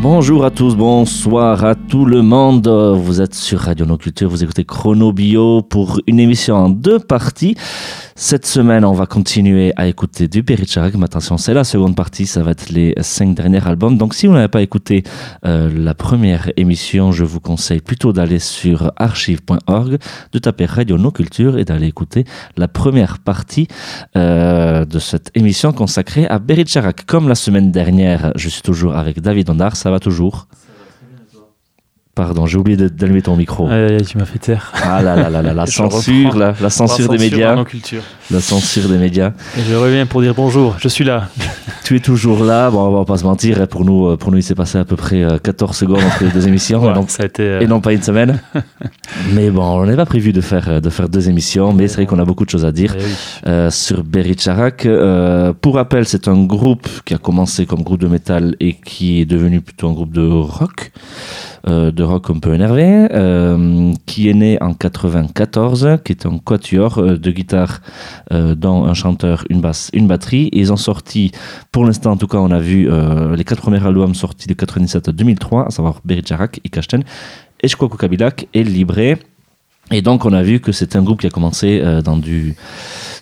Bonjour à tous, bonsoir à tout le monde. Vous êtes sur Radio No Culture, vous écoutez Chrono Bio pour une émission en deux parties. Cette semaine, on va continuer à écouter du Bericharak. Mais attention, c'est la seconde partie, ça va être les cinq derniers albums. Donc si vous n'avez pas écouté euh, la première émission, je vous conseille plutôt d'aller sur archive.org, de taper Radio No Culture et d'aller écouter la première partie euh, de cette émission consacrée à Bericharak. Comme la semaine dernière, je suis toujours avec David Ondar, ça va toujours? Pardon, j'ai oublié d'allumer ton micro. tu m'as fait taire. Ah là là là, là la censure, la, la, censure des médias. La censure des médias. Et je reviens pour dire bonjour, je suis là. tu es toujours là, bon, on va pas se mentir, pour nous, pour nous il s'est passé à peu près 14 euh, secondes entre les deux émissions, donc, ça a été, euh, et non pas une semaine. mais bon, on n'avait pas prévu de faire, de faire deux émissions, mais c'est vrai qu'on a beaucoup de choses à dire eh euh, sur Berry Charak. Euh, pour rappel, c'est un groupe qui a commencé comme groupe de métal et qui est devenu plutôt un groupe de rock. Euh, de rock un peu énervé, euh, qui est né en 94, qui est un quatuor euh, de guitare dont un chanteur, une basse, une batterie. ils ont sorti, pour l'instant en tout cas, on a vu les quatre premiers albums sortis de 97 à 2003, à savoir Jarak, Ikachten, Eshkwaku Kabilak et Libre. Et donc on a vu que c'est un groupe qui a commencé dans du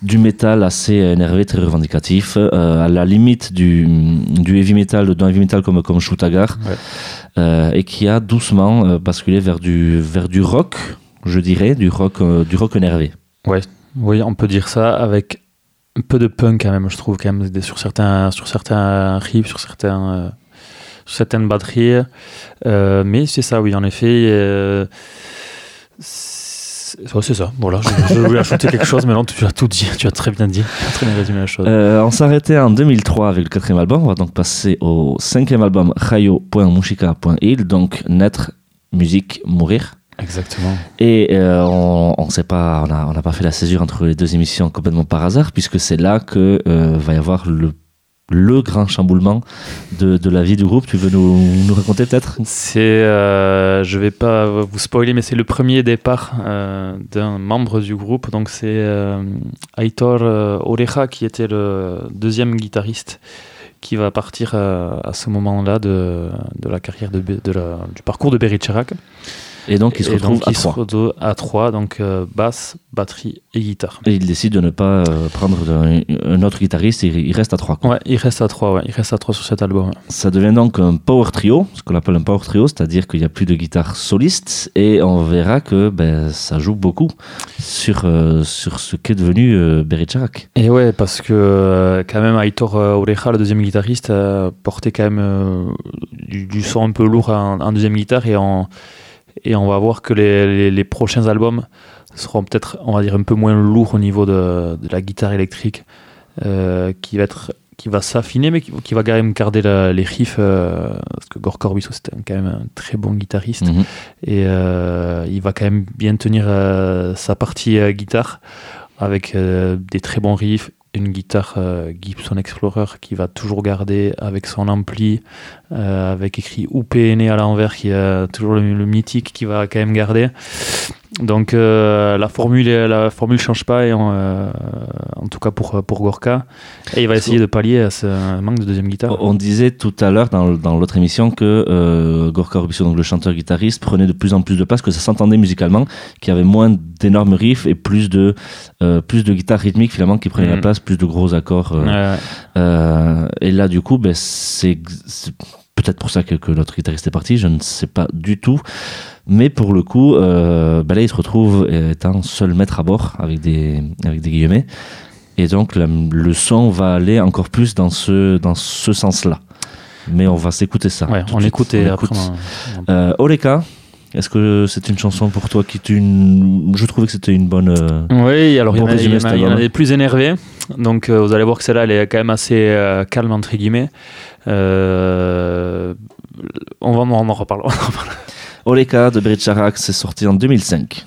du métal assez énervé, très revendicatif, euh, à la limite du, du heavy metal, d'un heavy metal comme, comme Shutagar, euh, et qui a doucement euh, basculé vers du, vers du rock, je dirais, du rock, du rock énervé. Ouais, oui, on peut dire ça avec un peu de punk quand même, je trouve, quand même, sur certains, sur certains riffs, sur certains certaines batteries. mais c'est ça, oui, en effet. C'est ça, voilà. Je, je voulais ajouter quelque chose, mais non, tu as tout dit, tu as très bien dit, très bien résumé la chose. Euh, on s'arrêtait en 2003 avec le quatrième album, on va donc passer au cinquième album, Rayo.mushika.il, donc naître, musique, mourir. Exactement. Et euh, on, on sait pas, on n'a pas fait la césure entre les deux émissions complètement par hasard, puisque c'est là que euh, va y avoir le le grand chamboulement de, la vie du groupe. Tu veux nous, raconter peut-être? C'est, euh, je vais pas vous spoiler, mais c'est le premier départ euh, d'un membre du groupe. Donc c'est euh, Aitor euh, Oreja qui était le deuxième guitariste qui va partir à ce moment-là de, la carrière de, du parcours de Berry Chirac. Et donc il se retrouve à, 3. à 3. donc euh, basse, batterie et guitare. Et il décide de ne pas euh, prendre un, un, autre guitariste, il, il reste à 3. Quoi. Ouais, il reste à 3, ouais. il reste à 3 sur cet album. Ouais. Ça devient donc un power trio, ce qu'on appelle un power trio, c'est-à-dire qu'il n'y a plus de guitare soliste, et on verra que ben, ça joue beaucoup sur, euh, sur ce qu'est devenu euh, Bericharak. Et ouais, parce que quand même Aitor Oreja, le deuxième guitariste, portait quand même du, du, son un peu lourd en, en deuxième guitare et en et on va voir que les, les, les prochains albums seront peut-être, on va dire, un peu moins lourds au niveau de, de la guitare électrique, euh, qui va être qui va s'affiner, mais qui, qui, va quand même garder la, les riffs, euh, parce que Gore Corbiso, c'était quand même un très bon guitariste, mm -hmm. et euh, il va quand même bien tenir sa partie guitare, avec des très bons riffs, une guitare euh, Gibson Explorer qui va toujours garder avec son ampli, euh, avec écrit UPN à l'envers, qui a toujours le, mythique qui va quand même garder. Donc euh, la formule la formule change pas et on, euh, en tout cas pour pour Gorka et il va essayer de pallier à ce manque de deuxième guitare. On disait tout à l'heure dans, dans l'autre émission que euh, Gorka Rubisson donc le chanteur guitariste prenait de plus en plus de place que ça s'entendait musicalement qu'il y avait moins d'énormes riffs et plus de euh, plus de guitare rythmique finalement qui prenait mmh. la place plus de gros accords euh, ouais. et là du coup ben c'est peut-être pour ça que, que notre guitariste est parti je ne sais pas du tout mais pour le coup, euh, là, il se retrouve étant seul maître à bord avec des, avec des guillemets. Et donc, la, le son va aller encore plus dans ce, dans ce sens-là. Mais on va s'écouter ça. Ouais, on écoute et. On... Euh, Oleka, est-ce que c'est une chanson pour toi qui est une. Je trouvais que c'était une bonne. Euh, oui, alors bon il y, en a, il y en a des plus énervés. Donc euh, vous allez voir que celle-là, elle est quand même assez euh, calme, entre guillemets. Euh, on, va, en reparle. Oleka de Britcharak, c'est sorti en 2005.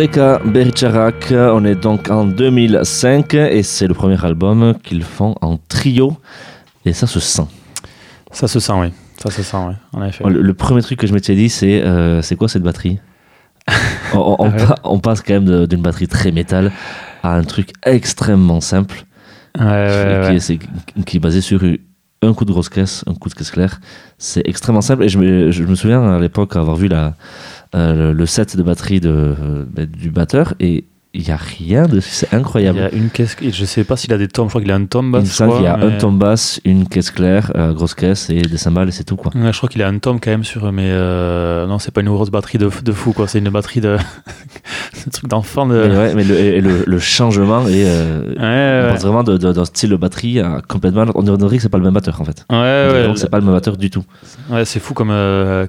Oreka Bericharak, on est donc en 2005 et c'est le premier album qu'ils font en trio et ça se sent. Ça se sent, oui. Ça se sent, oui, en effet. Le, premier truc que je m'étais dit, c'est euh, c'est quoi cette batterie? On, on, passe quand même d'une batterie très métal à un truc extrêmement simple ouais, qui, est, qui, est, basé sur un coup de grosse caisse, un coup de caisse claire. C'est extrêmement simple et je me, je me souviens à l'époque avoir vu la, euh, le, set de batterie de, euh, du batteur et il n'y a rien de c'est incroyable. Il y a une caisse, je sais pas s'il a des tomes, je crois qu'il a un tome basse. Il y a un tome basse, une caisse claire, euh, grosse caisse et des cymbales et c'est tout quoi. je crois qu'il a un tome quand même sur, mais euh, non, c'est pas une grosse batterie de, de fou quoi, c'est une batterie de. un truc d'enfant. De... Mais, ouais, mais le, le, changement est. Euh, vraiment d'un style de batterie à complètement. On dirait que c'est pas le même batteur en fait. Ouais, ouais. C'est pas le même batteur du tout. Ouais, c'est fou comme,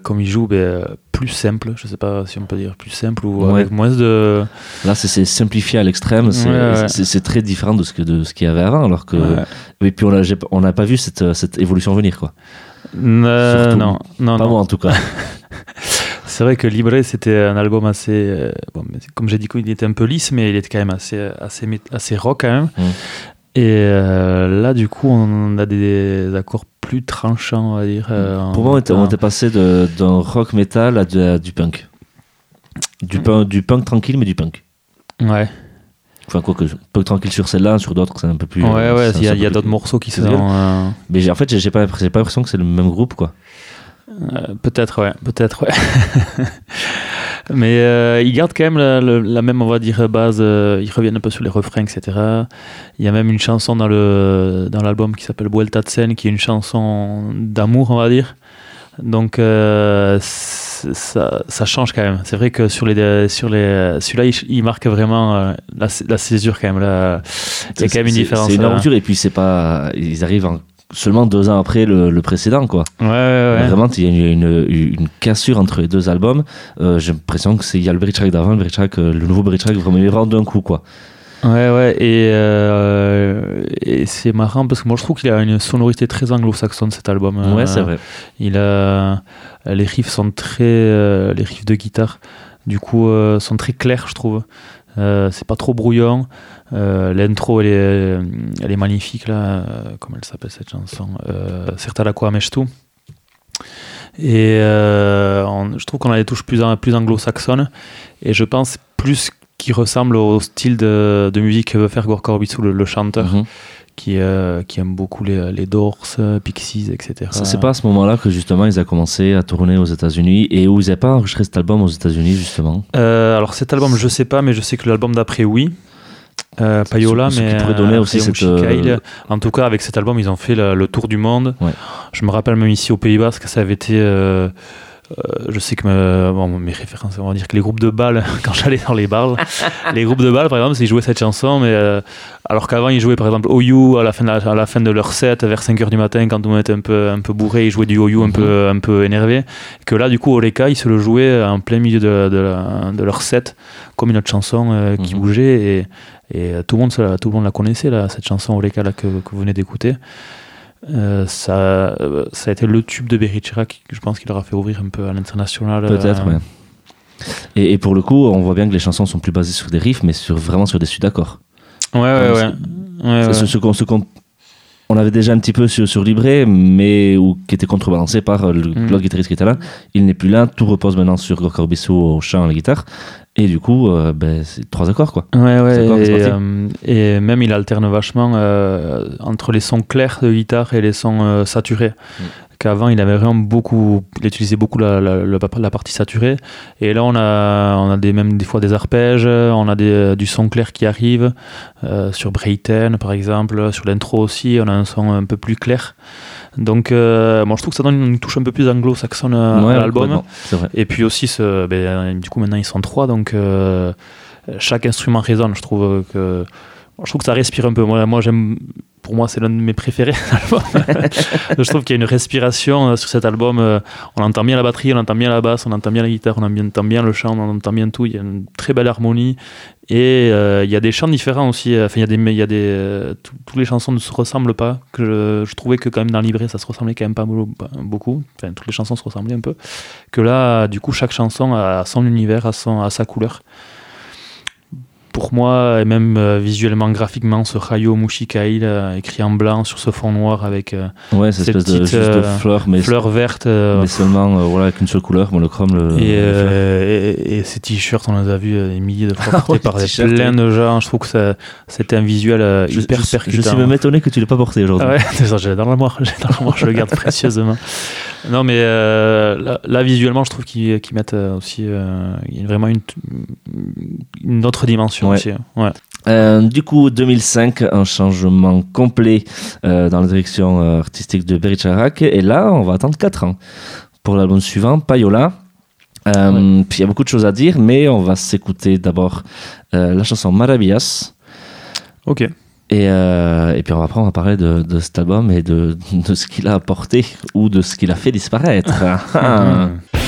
comme il joue, mais plus simple, je sais pas si on peut dire plus simple ou avec moins de. Là, c'est simplifié à l'extrême, c'est très différent de ce qu'il de ce qu'il y avait avant, alors que. Et puis on n'a pas vu cette, cette évolution venir, quoi. Euh, non, non, pas non. moi en tout cas. c'est vrai que Libre, c'était un album assez. Euh, bon, comme j'ai dit, il était un peu lisse, mais il était quand même assez, assez, assez rock quand même. Mm. Et euh, là, du coup, on a des accords plus tranchants, on va dire. Pour moi, on était, passé d'un rock metal à, du punk. Du, mm. punk. du punk tranquille, mais du punk. Ouais. Enfin, quoi que, punk tranquille sur celle-là, sur d'autres, c'est un peu plus. Ouais, ouais, il y a, d'autres morceaux qui sont. Euh... Mais en fait, j'ai pas, pas l'impression que c'est le même groupe, quoi. Euh, peut-être, ouais, peut-être, ouais. Mais euh, ils gardent quand même la, même, on va dire, base. Euh, ils reviennent un peu sur les refrains, etc. Il y a même une chanson dans le dans l'album qui s'appelle Vuelta Tsen, qui est une chanson d'amour, on va dire. Donc ça, ça, change quand même. C'est vrai que sur les sur les celui-là, il, marque vraiment la, la, césure quand même. Là, il y a quand même une différence. C'est une aventure et puis c'est pas. Ils arrivent en seulement deux ans après le, précédent, quoi. Ouais, ouais, Vraiment, il y a une, une, cassure entre les deux albums. Euh, j'ai l'impression que c'est il y a le Bridge d'avant, le euh, le nouveau vraiment il rend d'un coup, quoi. Ouais, ouais, et, euh, et c'est marrant parce que moi je trouve qu'il a une sonorité très anglo-saxonne cet album. Ouais, c'est vrai. Il a, les riffs sont très, les riffs de guitare, du coup, sont très clairs, je trouve. C'est pas trop brouillon. Euh, l'intro, elle est, elle est magnifique, là. Euh, comment elle s'appelle cette chanson? Euh, Certa la tout Et je trouve qu'on a des touches plus, plus anglo-saxonnes. Et je pense plus qu'il ressemble au style de, de musique que veut faire Gorka Orbitsu, le, chanteur. Mhm. Qui, qui, aime beaucoup les, les Doors, Pixies, etc. C'est pas à ce moment-là que justement ils ont commencé à tourner aux États-Unis et où ils n'avaient pas enregistré cet album aux États-Unis justement? Alors cet album, je sais pas, mais je sais que l'album d'après, oui. Euh, Payola, mais pourrait donner aussi cette, euh, en tout cas avec cet album ils ont fait le, tour du monde. Je me rappelle même ici au Pays Basque ça avait été euh, je sais que bon, mes références, on va dire que les groupes de balles, quand j'allais dans les bars, les groupes de balles, par exemple, ils jouaient cette chanson, mais euh, alors qu'avant, ils jouaient par exemple OU à la fin de, à la fin de leur set, vers 5h du matin, quand on était un peu, un peu bourré, ils jouaient du OU un, mhm. peu, un peu énervé. que là, du coup, Oreka, ils se le jouaient en plein milieu de, de, leur set, comme une autre chanson euh, qui mhm. bougeait, et, et tout, le monde, tout le monde la connaissait, là, cette chanson Oreka là, que, que vous venez d'écouter. Euh, ça, euh, ça a été le tube de Berry Chirac, je pense qu'il leur a fait ouvrir un peu à l'international. Peut-être, euh. oui. Et, et, pour le coup, on voit bien que les chansons sont plus basées sur des riffs, mais sur, vraiment sur des suites d'accords. Ouais, ouais, ouais. ouais, Ce, qu'on on avait déjà un petit peu sur, sur Libré, mais ou, qui était contrebalancé par le mm. l'autre guitariste qui était là. Il n'est plus là, tout repose maintenant sur Gorka Orbissu au chant et à la guitare. Et du coup, euh, ben, c'est trois accords, quoi. Ouais, ouais. et, euh, et, même, il alterne vachement euh, entre les sons clairs de guitare et les sons saturés. Mm. Qu'avant, il avait vraiment beaucoup, il utilisait beaucoup la, la, la, partie saturée. Et là, on a, on a des, même des fois des arpèges, on a des, du son clair qui arrive. sur Brayten, par exemple, sur l'intro aussi, on a un son un peu plus clair. Donc, euh, moi, je trouve que ça donne une touche un peu plus anglo-saxonne à l'album. Et puis aussi, ce, ben, du coup, maintenant, ils sont trois, donc euh, chaque instrument résonne. Je trouve que je trouve que ça respire un peu. Moi, j'aime. Pour moi, c'est l'un de mes préférés. je trouve qu'il y a une respiration euh, sur cet album. On entend bien la batterie, on entend bien la basse, on entend bien la guitare, on entend bien le chant, on entend bien tout. Il y a une très belle harmonie. Et euh, il y a des chants différents aussi. Enfin, il y a des, il y a des, euh, toutes les chansons ne se ressemblent pas. Que je, trouvais que quand même dans le livret, ça se ressemblait quand même pas beaucoup. Enfin, toutes les chansons se ressemblaient un peu. Que là, du coup, chaque chanson a son univers, a, son, a sa couleur. Pour moi, et même euh, visuellement, graphiquement, ce Rayo Mushikail écrit en blanc sur ce fond noir avec ouais, cette espèce de, juste fleurs, mais fleurs vertes. mais seulement voilà, avec une seule couleur, bon, le chrome. Le, et, et, ces t-shirts, on les a vus des milliers de fois portés par plein de gens. Je trouve que c'était un visuel hyper je, percutant. Je suis même étonné que tu l'aies pas porté aujourd'hui. Ah ouais, j'ai dans l'armoire, je le garde précieusement. Non, mais là, visuellement, je trouve qu'ils mettent aussi il y a vraiment une, une autre dimension aussi. Ouais. Euh, du coup, 2005, un changement complet euh, dans la direction euh, artistique de Bericharak. Et là, on va attendre 4 ans pour l'album suivant, Payola. Puis il y a beaucoup de choses à dire, mais on va s'écouter d'abord la chanson Maravillas. Ok. Et, et, puis on va, après, on va parler de, de cet album et de, de ce qu'il a apporté ou de ce qu'il a fait disparaître. «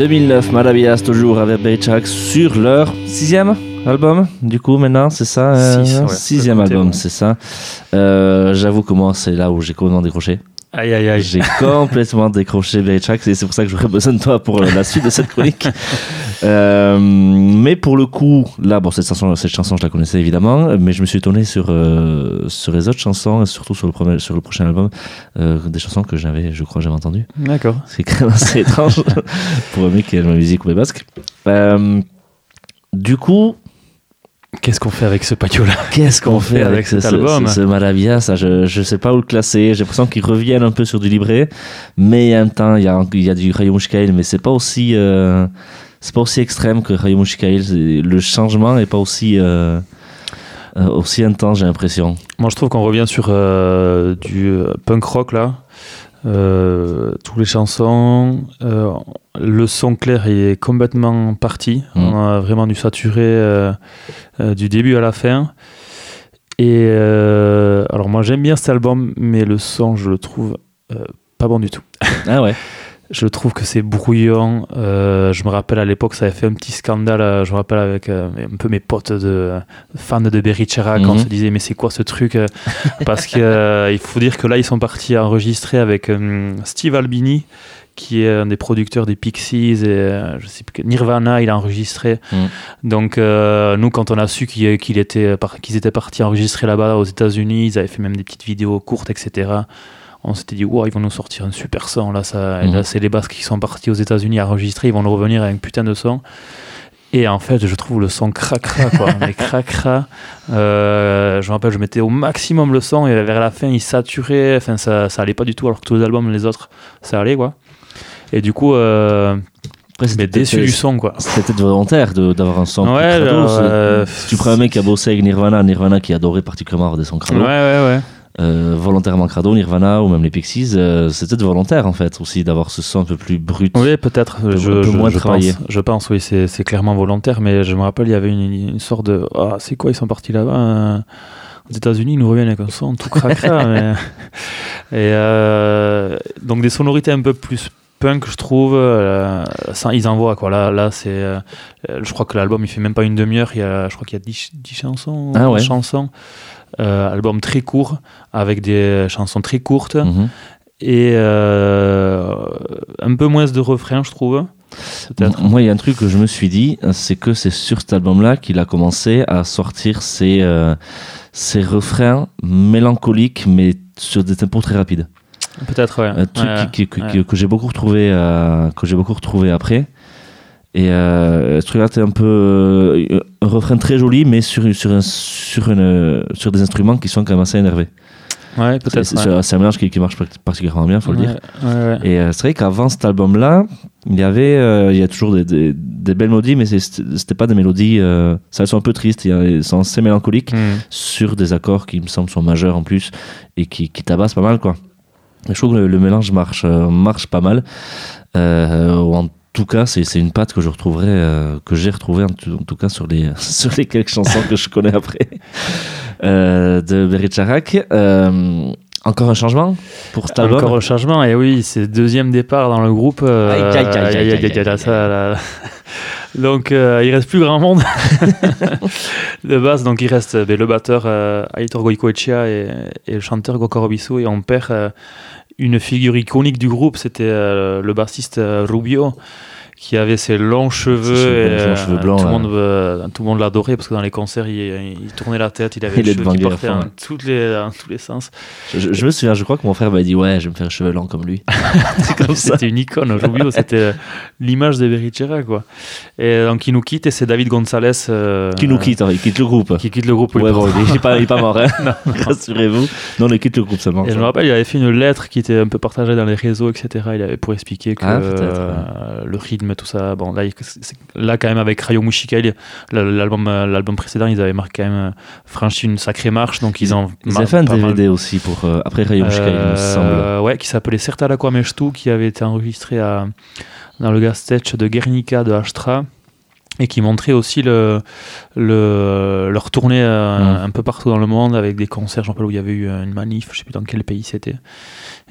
2009, Maravillas toujours avec Berichak sur leur sixième album, du coup maintenant c'est ça euh, Sixième album, c'est ça. Euh, j'avoue que moi c'est là où j'ai complètement décroché. Aïe aïe aïe. J'ai complètement décroché Berichak et c'est pour ça que j'aurais besoin de toi pour la suite de cette chronique. Euh, mais pour le coup, là, bon, cette chanson, cette chanson, je la connaissais évidemment, mais je me suis étonné sur, euh, sur les autres chansons, et surtout sur le, premier, sur le prochain album, euh, des chansons que j'avais, je crois, jamais entendues. D'accord. C'est quand même assez étrange pour un mec qui aime la musique ou les basques. Euh, du coup, Qu'est-ce qu'on fait avec ce patio-là Qu'est-ce qu'on fait avec, cet ce, album? ce, ce Malavia ça, je, je sais pas où le classer. J'ai l'impression qu'ils reviennent un peu sur du livret, mais en même temps, il y a, il y a du Rayo Mushkail, mais c'est pas aussi, euh, c'est pas aussi extrême que Mushkail. C'est- Le changement est pas aussi, euh, euh, aussi intense, j'ai l'impression. Moi, je trouve qu'on revient sur euh, du punk rock là. Euh, toutes les chansons, le son clair est complètement parti. Mm. On a vraiment dû saturer du début à la fin. Et alors, moi, j'aime bien cet album, mais le son, je le trouve pas bon du tout. Ah ouais. Je trouve que c'est brouillon. Euh, je me rappelle à l'époque, ça avait fait un petit scandale. euh, Je me rappelle avec euh, un peu mes potes de fans de Berry Chera quand on Mhm. se disait mais c'est quoi ce truc Parce que euh, il faut dire que là ils sont partis enregistrer avec Steve Albini qui est un des producteurs des Pixies et je sais plus Nirvana il a enregistré. Mhm. Donc nous quand on a su qu'il qu'il était qu'ils étaient partis enregistrer là-bas aux États-Unis, ils avaient fait même des petites vidéos courtes etc on s'était dit, wow, ils vont nous sortir un super son. Là, ça, Mhm. là c'est les Basques qui sont partis aux États-Unis à enregistrer. Ils vont nous revenir avec un putain de son. Et en fait, je trouve le son cracra, quoi. Mais cracra. Euh, je me rappelle, je mettais au maximum le son et vers la fin, il saturait. Enfin, ça, ça allait pas du tout, alors que tous les albums, les autres, ça allait, quoi. Et du coup, euh, mais déçu du son, quoi. C'était volontaire d'avoir un son Ouais, plus crado. euh, tu prends un mec qui a bossé avec Nirvana, Nirvana qui adorait particulièrement avoir des sons Ouais, crado, ouais, ouais. Euh, volontairement crado, Nirvana ou même les Pixies, euh, c'était de volontaire en fait aussi d'avoir ce son un peu plus brut. Oui, peut-être. peu- Je, peu je- moins je travaillé. pense, je pense, oui, c'est c'est clairement volontaire, mais je me rappelle, il y avait une, une sorte de. Ah, c'est quoi, ils sont partis là-bas euh, aux États-Unis, ils nous reviennent avec un son tout cracra. mais- Et euh, donc des sonorités un peu plus punk, je trouve. euh, ça, ils envoient, quoi. Là, là c'est. euh, je crois que l'album, il fait même pas une demi-heure. Il y a, je crois qu'il y a 10, 10 chansons. Ah 11 ouais. chansons. Euh, album très court, avec des chansons très courtes Mhm. et euh, un peu moins de refrains, je trouve. Moi, il y a un truc que je me suis dit, c'est que c'est sur cet album-là qu'il a commencé à sortir ses, euh, ses refrains mélancoliques, mais sur des tempos très rapides. Peut-être, ouais. Un truc Ouais, qui- qui- que, ouais. que- que j'ai beaucoup retrouvé, euh, que j'ai beaucoup retrouvé après. Et euh, ce truc-là, c'était un peu euh, un refrain très joli, mais sur, sur, un- sur, une, sur des instruments qui sont quand même assez énervés. Ouais, C'est peut-être. c'est- ouais. c'est un mélange qui, qui marche particulièrement bien, faut le dire. Ouais. Et euh, c'est vrai qu'avant cet album-là, il y avait, euh, il y a toujours des, des, des belles mélodies, mais c'est- c'était pas des mélodies, euh, ça elles sont un peu tristes, il elles sont assez mélancoliques Hmm. sur des accords qui me semblent sont majeurs en plus et qui, qui tabassent pas mal quoi. Je trouve que le, le mélange marche, marche pas mal. Euh, tout cas, c'est une patte que je retrouverai, euh, que j'ai retrouvée en, tout- en tout cas sur les, sur les quelques chansons que je connais après euh, de Berit Charak. Euh, encore un changement pour cet album? Encore le changement, et oui, c'est deuxième départ dans le groupe. Donc, euh, il reste plus grand monde de base. Donc, il reste ben, le batteur euh, Aitor Goicoechea et, et le chanteur Goko Robiso. Et on perd euh, une figure iconique du groupe. C'était euh, le bassiste euh, Rubio qui avait ses longs cheveux. Et, longs euh, cheveux blancs, tout, le monde, euh, tout le monde l'adorait parce que dans les concerts, il, il tournait la tête. Il avait Il les cheveux qui partaient dans, toutes les, dans tous les sens. je, je me souviens, je crois que mon frère m'a dit Ouais, je vais me faire les cheveux longs comme lui. C'était une icône, Rubio, c'était euh, l'image de Berrichera, quoi. Et donc, il nous quitte, et c'est David Gonzalez. euh, Qui nous quitte, hein, il quitte le groupe. Qui quitte le groupe. Ouais, bon, il est pas, il est pas mort, hein. rassurez-vous. Non, on quitte le groupe seulement. Et je me rappelle, il avait fait une lettre qui était un peu partagée dans les réseaux, etc. Il avait pour expliquer que Ah, euh, le rythme, tout ça. Bon, là, là quand même, avec Rayo Mushikail, l'album, euh, l'album précédent, ils avaient marqué quand même euh, franchi une sacrée marche. Donc, ils ont. Ils avaient fait un pas mal- DVD aussi pour, euh, après Rayo Mushka, il me semble. Ouais, qui s'appelait Certa la qui avait été enregistré à, dans le gas stage de Guernica de Astra et qui montrait aussi le, le, leur tournée euh, Mm. un peu partout dans le monde avec des concerts. Je me rappelle où il y avait eu une manif, je sais plus dans quel pays c'était.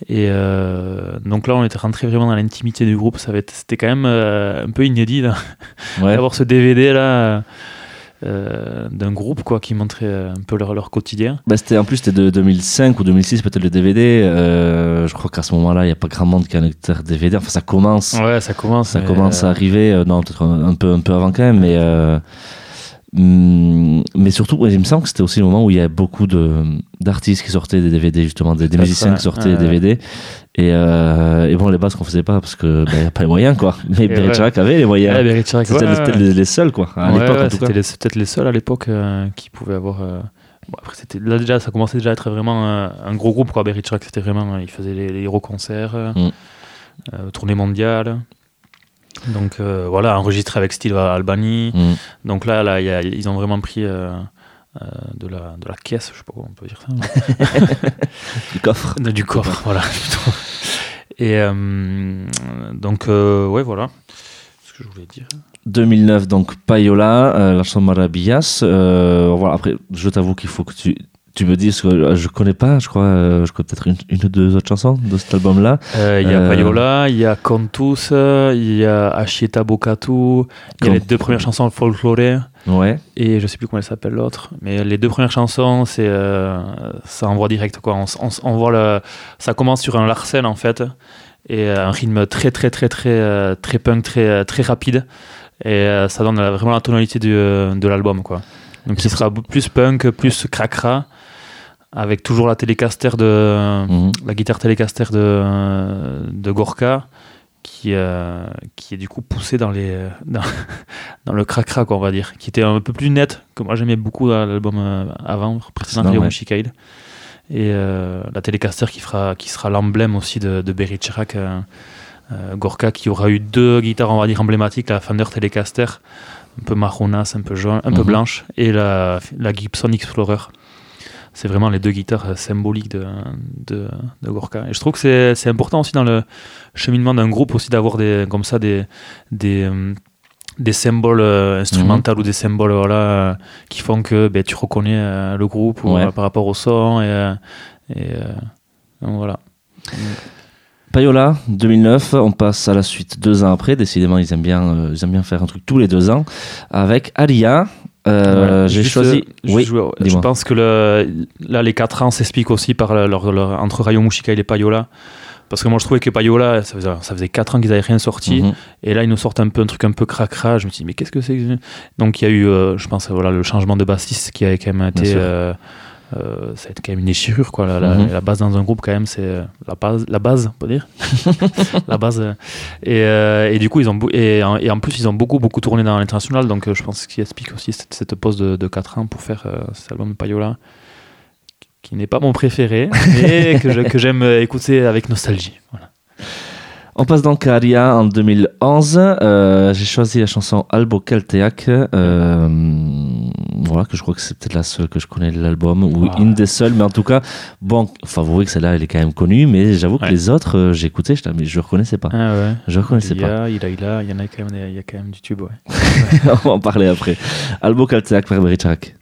Et euh, donc là, on était rentré vraiment dans l'intimité du groupe. C'était quand même euh, un peu inédit Ouais. d'avoir ce DVD là. D'un groupe quoi qui montrait un peu leur, leur quotidien. Bah, c'était en plus c'était de 2005 ou 2006 peut-être le DVD. je crois qu'à ce moment-là il n'y a pas grand monde qui a un lecteur DVD. Enfin ça commence. Ouais ça commence. Ça commence à arriver. non peut-être un, peu un peu avant quand même mais Hum, mais surtout, il me semble que c'était aussi le moment où il y avait beaucoup d'artistes qui sortaient des DVD, justement, des, musiciens qui sortaient des DVD. Et, euh, et, bon, les basses qu'on faisait pas parce que ben, n'y a pas les moyens, quoi. Mais Beritchak avait les moyens. c'était les, seuls, quoi. À l'époque, C'était peut-être les seuls à l'époque euh, qui pouvaient avoir. Euh, après, là déjà, ça commençait déjà à être vraiment un gros groupe, quoi. Beritchak, c'était vraiment, il faisait les, les héros concerts, mm. tournée mondiale. Donc euh, voilà, enregistré avec Steve Albany. Mm. Donc là, là y a, ils ont vraiment pris euh, euh, de, la, de la caisse, je sais pas comment on peut dire ça. du coffre. du coffre, voilà. Et donc, ouais, voilà ce que je voulais dire? 2009, donc Payola, la chanson Marabillas. voilà, après, je t'avoue qu'il faut que tu tu me dis, que je connais pas, je crois, euh, je connais peut-être une, ou deux autres chansons de cet album-là. Euh, il y a euh, Payola, il y a Contus, il y a Achieta Bokatu, il y a les deux premières chansons folklore. Ouais. Et je sais plus comment elle s'appelle l'autre, mais les deux premières chansons, c'est ça envoie direct quoi. On, voit le, ça commence sur un larcel en fait et un rythme très très très très très punk, très très rapide et ça donne vraiment la tonalité de l'album quoi. Donc il sera plus punk, plus cracra avec toujours la télécaster de mhm. la guitare télécaster de, de Gorka qui, euh, qui est du coup poussé dans les dans, dans le cracra on va dire qui était un peu plus net que moi j'aimais beaucoup l'album euh, avant précédent Léon ouais. et euh, la télécaster qui fera qui sera l'emblème aussi de, de Berry Chirac Gorka qui aura eu deux guitares on va dire emblématiques la Fender Telecaster un peu marronasse un peu jaune un peu mhm. blanche et la, la Gibson Explorer c'est vraiment les deux guitares euh, symboliques de, de, Gorka. Et je trouve que c'est important aussi dans le cheminement d'un groupe aussi d'avoir des comme ça des des, euh, des symboles euh, instrumentaux mhm. ou des symboles voilà, qui font que ben, tu reconnais le groupe par rapport au son et, et voilà. Payola, 2009, on passe à la suite deux ans après. Décidément, ils aiment bien, ils aiment bien faire un truc tous les deux ans. Avec Alia, euh, j'ai choisi. Je, oui, je, pense que le, là, les 4 ans s'expliquent aussi par leur, entre Rayo Mushika et les Payola. Parce que moi, je trouvais que Payola, ça faisait, ça faisait 4 ans qu'ils n'avaient rien sorti. Mhm. Et là, ils nous sortent un peu un truc un peu cracra. Je me suis dit, mais qu'est-ce que c'est Donc, il y a eu, euh, je pense, voilà, le changement de bassiste qui a quand même été. Euh, ça a été quand même une déchirure quoi. La, mhm. la, base dans un groupe quand même c'est euh, la base la base on peut dire. La base euh, et, du coup ils ont et, et, en plus ils ont beaucoup beaucoup tourné dans l'international donc je pense qu'il explique aussi cette, cette pause de, de, 4 ans pour faire cet album de Payola qui n'est pas mon préféré mais que j'aime écouter avec nostalgie. Voilà on passe donc à Aria en 2011. Euh, j'ai choisi la chanson Albo Kelteak, euh, voilà, que je crois que c'est peut-être la seule que je connais de l'album, ou une des seules, mais en tout cas, bon, favori que celle-là, elle est quand même connue, mais j'avoue que les autres, euh, écouté, je, mais je reconnaissais pas. Ah ouais. Je reconnaissais pas. Il a, il a, il y en a quand même, il y a quand même du tube, ouais. On va en parler après. Albo Kelteak par Berichak.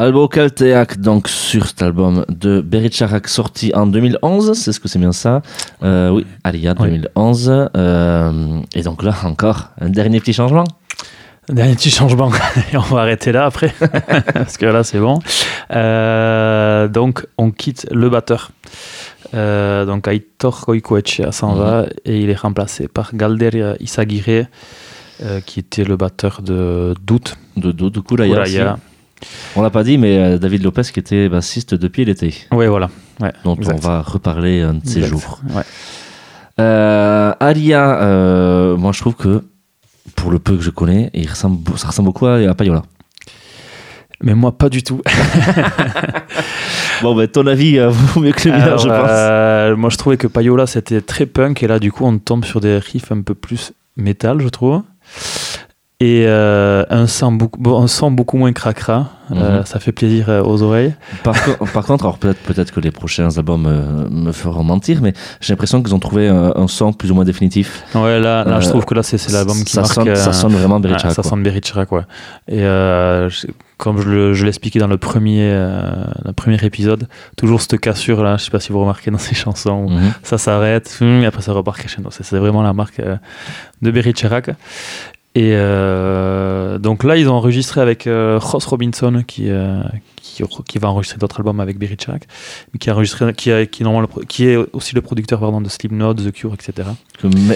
Albo Calteac, donc sur cet album de Charak sorti en 2011, c'est ce que c'est bien ça euh, Oui, Alia 2011. Euh, et donc là encore, un dernier petit changement un Dernier petit changement, et on va arrêter là après, parce que là c'est bon. Euh, donc on quitte le batteur. donc Aitor Koikoetchea s'en mhm. va et il est remplacé par Galder Isagire, qui était le batteur de Doute. De Doute, de Kuraya. On l'a pas dit, mais euh, David Lopez qui était bassiste depuis l'été. Oui, voilà. dont on va reparler un de ces jours. Euh, Aria, euh, moi je trouve que pour le peu que je connais, il ressemble, ça ressemble beaucoup à, Payola. Mais moi, pas du tout. bon, ben, ton avis vaut mieux que le mien, je pense. moi, je trouvais que Payola, c'était très punk, et là, du coup, on tombe sur des riffs un peu plus métal, je trouve et euh, un, son beaucoup, un son beaucoup moins cracra. Euh, mhm. ça fait plaisir euh, aux oreilles. Par, par contre, alors peut-être peut que les prochains albums me feront mentir, mais j'ai l'impression qu'ils ont trouvé un, son plus ou moins définitif. Ouais, là, là je trouve que là c'est l'album qui ça marque. Sonne, ça sonne vraiment Berichara. ça sonne Berichara, quoi. Et comme je l'expliquais dans le premier, le premier épisode, toujours cette cassure là, je sais pas si vous remarquez dans ces chansons, mhm. ça s'arrête, et après ça repart crescendo. C'est vraiment la marque de Berichara. Et euh, donc là, ils ont enregistré avec euh, Ross Robinson, qui, euh, qui, qui, va enregistrer d'autres albums avec Berry Chirac, qui, a enregistré, qui, est aussi le producteur pardon, de Slipknot, The Cure, etc.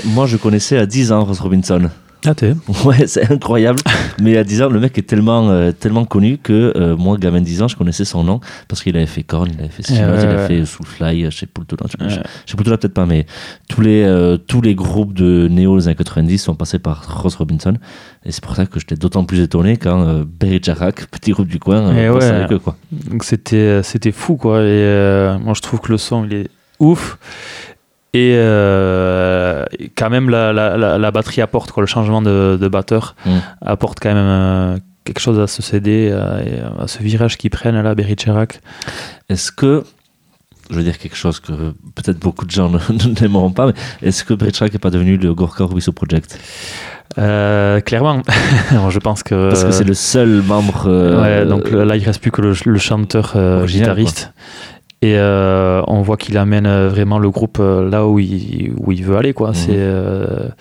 Moi, je connaissais à 10 ans Ross Robinson. Ah, t'es Ouais, c'est incroyable. Mais à 10 ans, le mec est tellement, euh, tellement connu que euh, moi, gamin de 10 ans, je connaissais son nom parce qu'il avait fait Korn, il avait fait Slipknot, il avait fait Soulfly chez Pultula. Chez Pultula, peut-être pas, mais tous les, euh, tous les groupes de néo des années 90 sont passés par Ross Robinson. Et c'est pour ça que j'étais d'autant plus étonné quand Berry Jarak, petit groupe du coin, ouais. avec eux. Quoi. Donc c'était, c'était fou, quoi. Et moi, je trouve que le son, il est ouf. Et euh, quand même, la, la, la, batterie apporte, quoi, le changement de, de batteur mm. apporte quand même euh, quelque chose à ce CD, euh, à, ce virage qu'ils prennent là, Berry Chirac. Est-ce que, je veux dire quelque chose que peut-être beaucoup de gens n'aimeront pas, mais est-ce que Berry Chirac n'est pas devenu le Gorka Rubiso Project? Clairement, je pense que parce que c'est le seul membre. ouais, donc là il reste plus que le, le chanteur guitariste. Et euh, on voit qu'il amène euh, vraiment le groupe euh, là où il, où il veut aller. quoi. Mhm.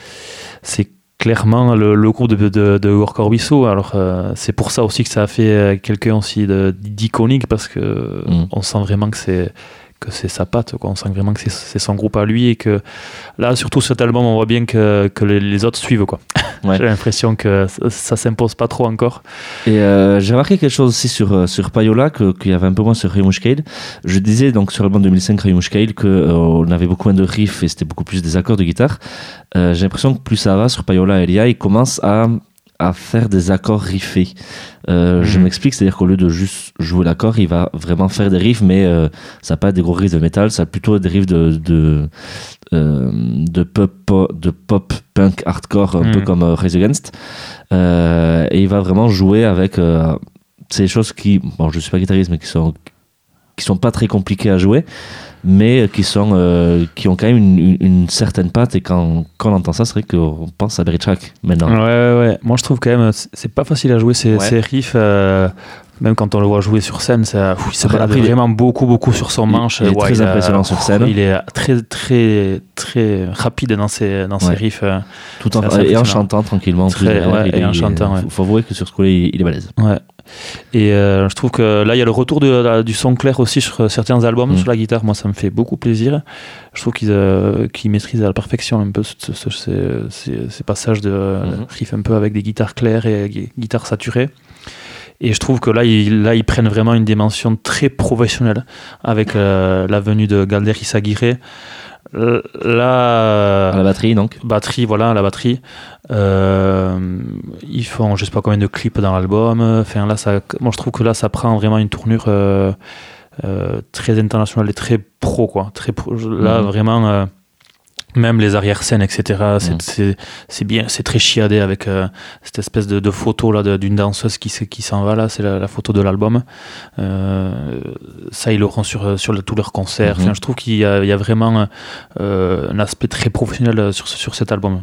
C'est clairement le, groupe de, de, de Work Alors, c'est pour ça aussi que ça a fait quelqu'un aussi d'iconique parce que mhm. on sent vraiment que c'est que c'est sa patte. Quoi. On sent vraiment que c'est son groupe à lui et que là, surtout sur cet album, on voit bien que, que les, autres suivent. Quoi. J'ai l'impression que ça, s'impose pas trop encore. Et euh, j'ai remarqué quelque chose aussi sur, euh, sur Payola qu'il y avait un peu moins sur Raymond Je disais donc sur l'album 2005 Raymond qu'on euh, on avait beaucoup moins de riffs et c'était beaucoup plus des accords de guitare. j'ai l'impression que plus ça va sur Payola et Elia, il commence à à faire des accords riffés. Euh, Je mhm. m'explique, c'est-à-dire qu'au lieu de juste jouer l'accord, il va vraiment faire des riffs, mais euh, ça n'a pas des gros riffs de métal, ça a plutôt des riffs de, de, euh, de, pop, de pop punk hardcore, un peu mhm. comme Rise Against. Et il va vraiment jouer avec ces choses qui, bon, je suis pas guitariste, mais qui sont, qui sont pas très compliquées à jouer mais qui sont euh, qui ont quand même une, une, certaine patte. Et quand, quand on entend ça c'est vrai qu'on pense à Bericak maintenant. Ouais, ouais ouais. Moi je trouve quand même c'est pas facile à jouer ces, ces riffs euh, même quand on le voit jouer sur scène ça il se balade vraiment beaucoup beaucoup sur son manche. il est très impressionnant sur scène. il est très très très rapide dans ses dans ses riffs euh, tout en et en chantant tranquillement très, et en chantant il faut avouer que sur ce coup il, il est balèze. Ouais et euh, je trouve que là, il y a le retour de, du son clair aussi sur certains albums, mm. sur la guitare. Moi, ça me fait beaucoup plaisir. Je trouve qu'ils euh, maîtrisent à la perfection un peu ces, passages de mm-hmm. riff un peu avec des guitares claires et guitares saturées. Et je trouve que là ils, là, ils prennent vraiment une dimension très professionnelle avec euh, la venue de Galder Isaguirre. Euh, là, la batterie donc. Batterie, voilà, la batterie. Euh, ils font je sais pas combien de clips dans l'album. Enfin là, ça, moi je trouve que là, ça prend vraiment une tournure euh, très internationale et très pro quoi. Très Là, mhm. vraiment même les arrière-scènes, etc. Mm. C'est bien, c'est très chiadé avec euh, cette espèce de, de photo là d'une danseuse qui, qui s'en va là, c'est la, photo de l'album. Euh, ça, ils l'auront sur, sur tous leurs concerts. Mm-hmm. je trouve qu'il y, y, a vraiment euh, un aspect très professionnel sur, sur cet album.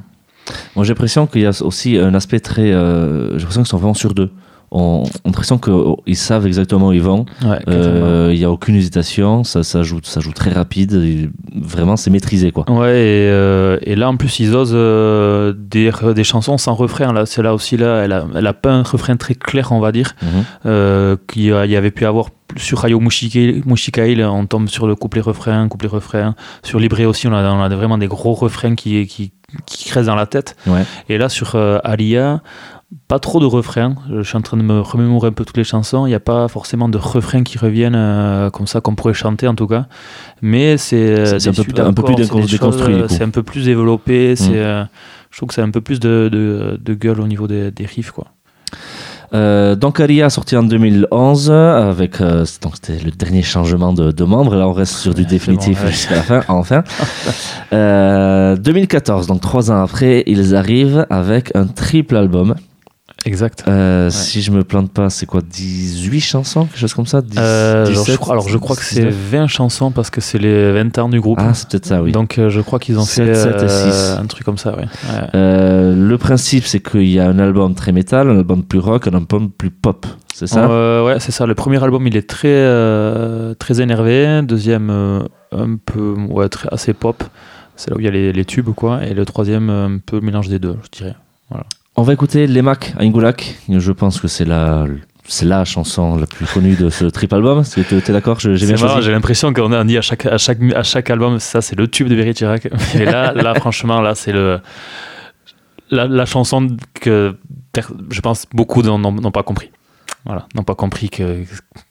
Moi, j'ai l'impression qu'il y a aussi un aspect très. j'ai l'impression qu'ils sont vraiment sur deux on, a l'impression qu'ils savent exactement où ils vont. Euh, il n'y a aucune hésitation, ça, ça, joue, ça joue très rapide, vraiment c'est maîtrisé. Quoi. Ouais, et, euh, et, là en plus ils osent euh, des, des, chansons sans refrain. Là, c'est là aussi, là, elle, a, elle a pas un refrain très clair, on va dire, mhm. qu'il y avait pu avoir sur Rayo Mushikail, on tombe sur le couplet-refrain, couplet-refrain. Sur Libré aussi, on a, on a, vraiment des gros refrains qui, qui, qui dans la tête. Et là, sur Alia, pas trop de refrains. Je suis en train de me remémorer un peu toutes les chansons. Il n'y a pas forcément de refrains qui reviennent euh, comme ça qu'on pourrait chanter en tout cas. Mais c'est un, peu, un peu plus déconstruit. C'est un peu plus développé. Mm. Euh, je trouve que c'est un peu plus de, de, de, gueule au niveau des, des riffs quoi. Euh, donc Aria sorti en 2011 avec euh, donc c'était le dernier changement de, de membres là on reste sur du définitif jusqu'à la fin enfin euh, 2014 donc trois ans après ils arrivent avec un triple album Exact. Euh, si je me plante pas, c'est quoi 18 chansons Quelque chose comme ça euh, alors, je crois, alors, je crois, que c'est 20 chansons parce que c'est les 20 ans du groupe. Ah, c'est peut-être ça, oui. Donc euh, je crois qu'ils ont 7, fait 7 un truc comme ça, oui. le principe, c'est qu'il y a un album très métal, un album plus rock, un album plus pop. C'est ça? Ouais, c'est ça. Le premier album, il est très, très énervé. Deuxième, un peu ouais, très, assez pop. C'est là où il y a les, les, tubes, quoi. Et le troisième, un peu mélange des deux, je dirais. Voilà. On va écouter Les Macs à Ingulak. Je pense que c'est la, c'est la chanson la plus connue de ce triple album. Tu es d'accord? J'ai bien choisi. J'ai l'impression qu'on a dit à chaque, à chaque, à chaque album, ça c'est le tube de Berry Chirac. Et là, là, franchement, là, c'est le. La, chanson que je pense beaucoup n'ont pas compris. Voilà, n'ont pas compris que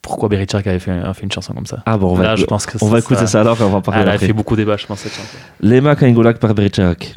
pourquoi Berry Chirac avait fait, fait, une chanson comme ça. Ah bon, on va, je pense que on va écouter ça, alors on va parler. Elle a fait beaucoup débat, je pense, cette chanson. Les Macs à Ingulak par Berry Chirac.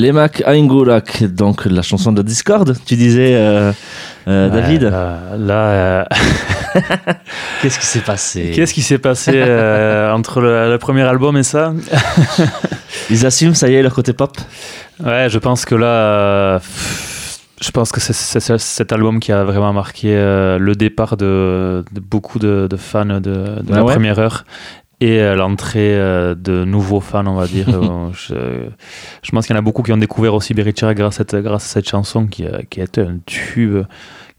Les Mac Aingurak, donc la chanson de Discord, tu disais, euh, euh, David. Là, qu'est-ce qui s'est passé? Qu'est-ce qui s'est passé entre le, premier album et ça? Ils assument, ça y est, leur côté pop? Ouais, je pense que là je pense que c'est cet album qui a vraiment marqué euh, le départ de, beaucoup de, fans de, ah la première heure et euh, l'entrée euh, de nouveaux fans, on va dire. je, je, pense qu'il y en a beaucoup qui ont découvert aussi Berichara grâce à cette, grâce à cette chanson qui, qui a été un tube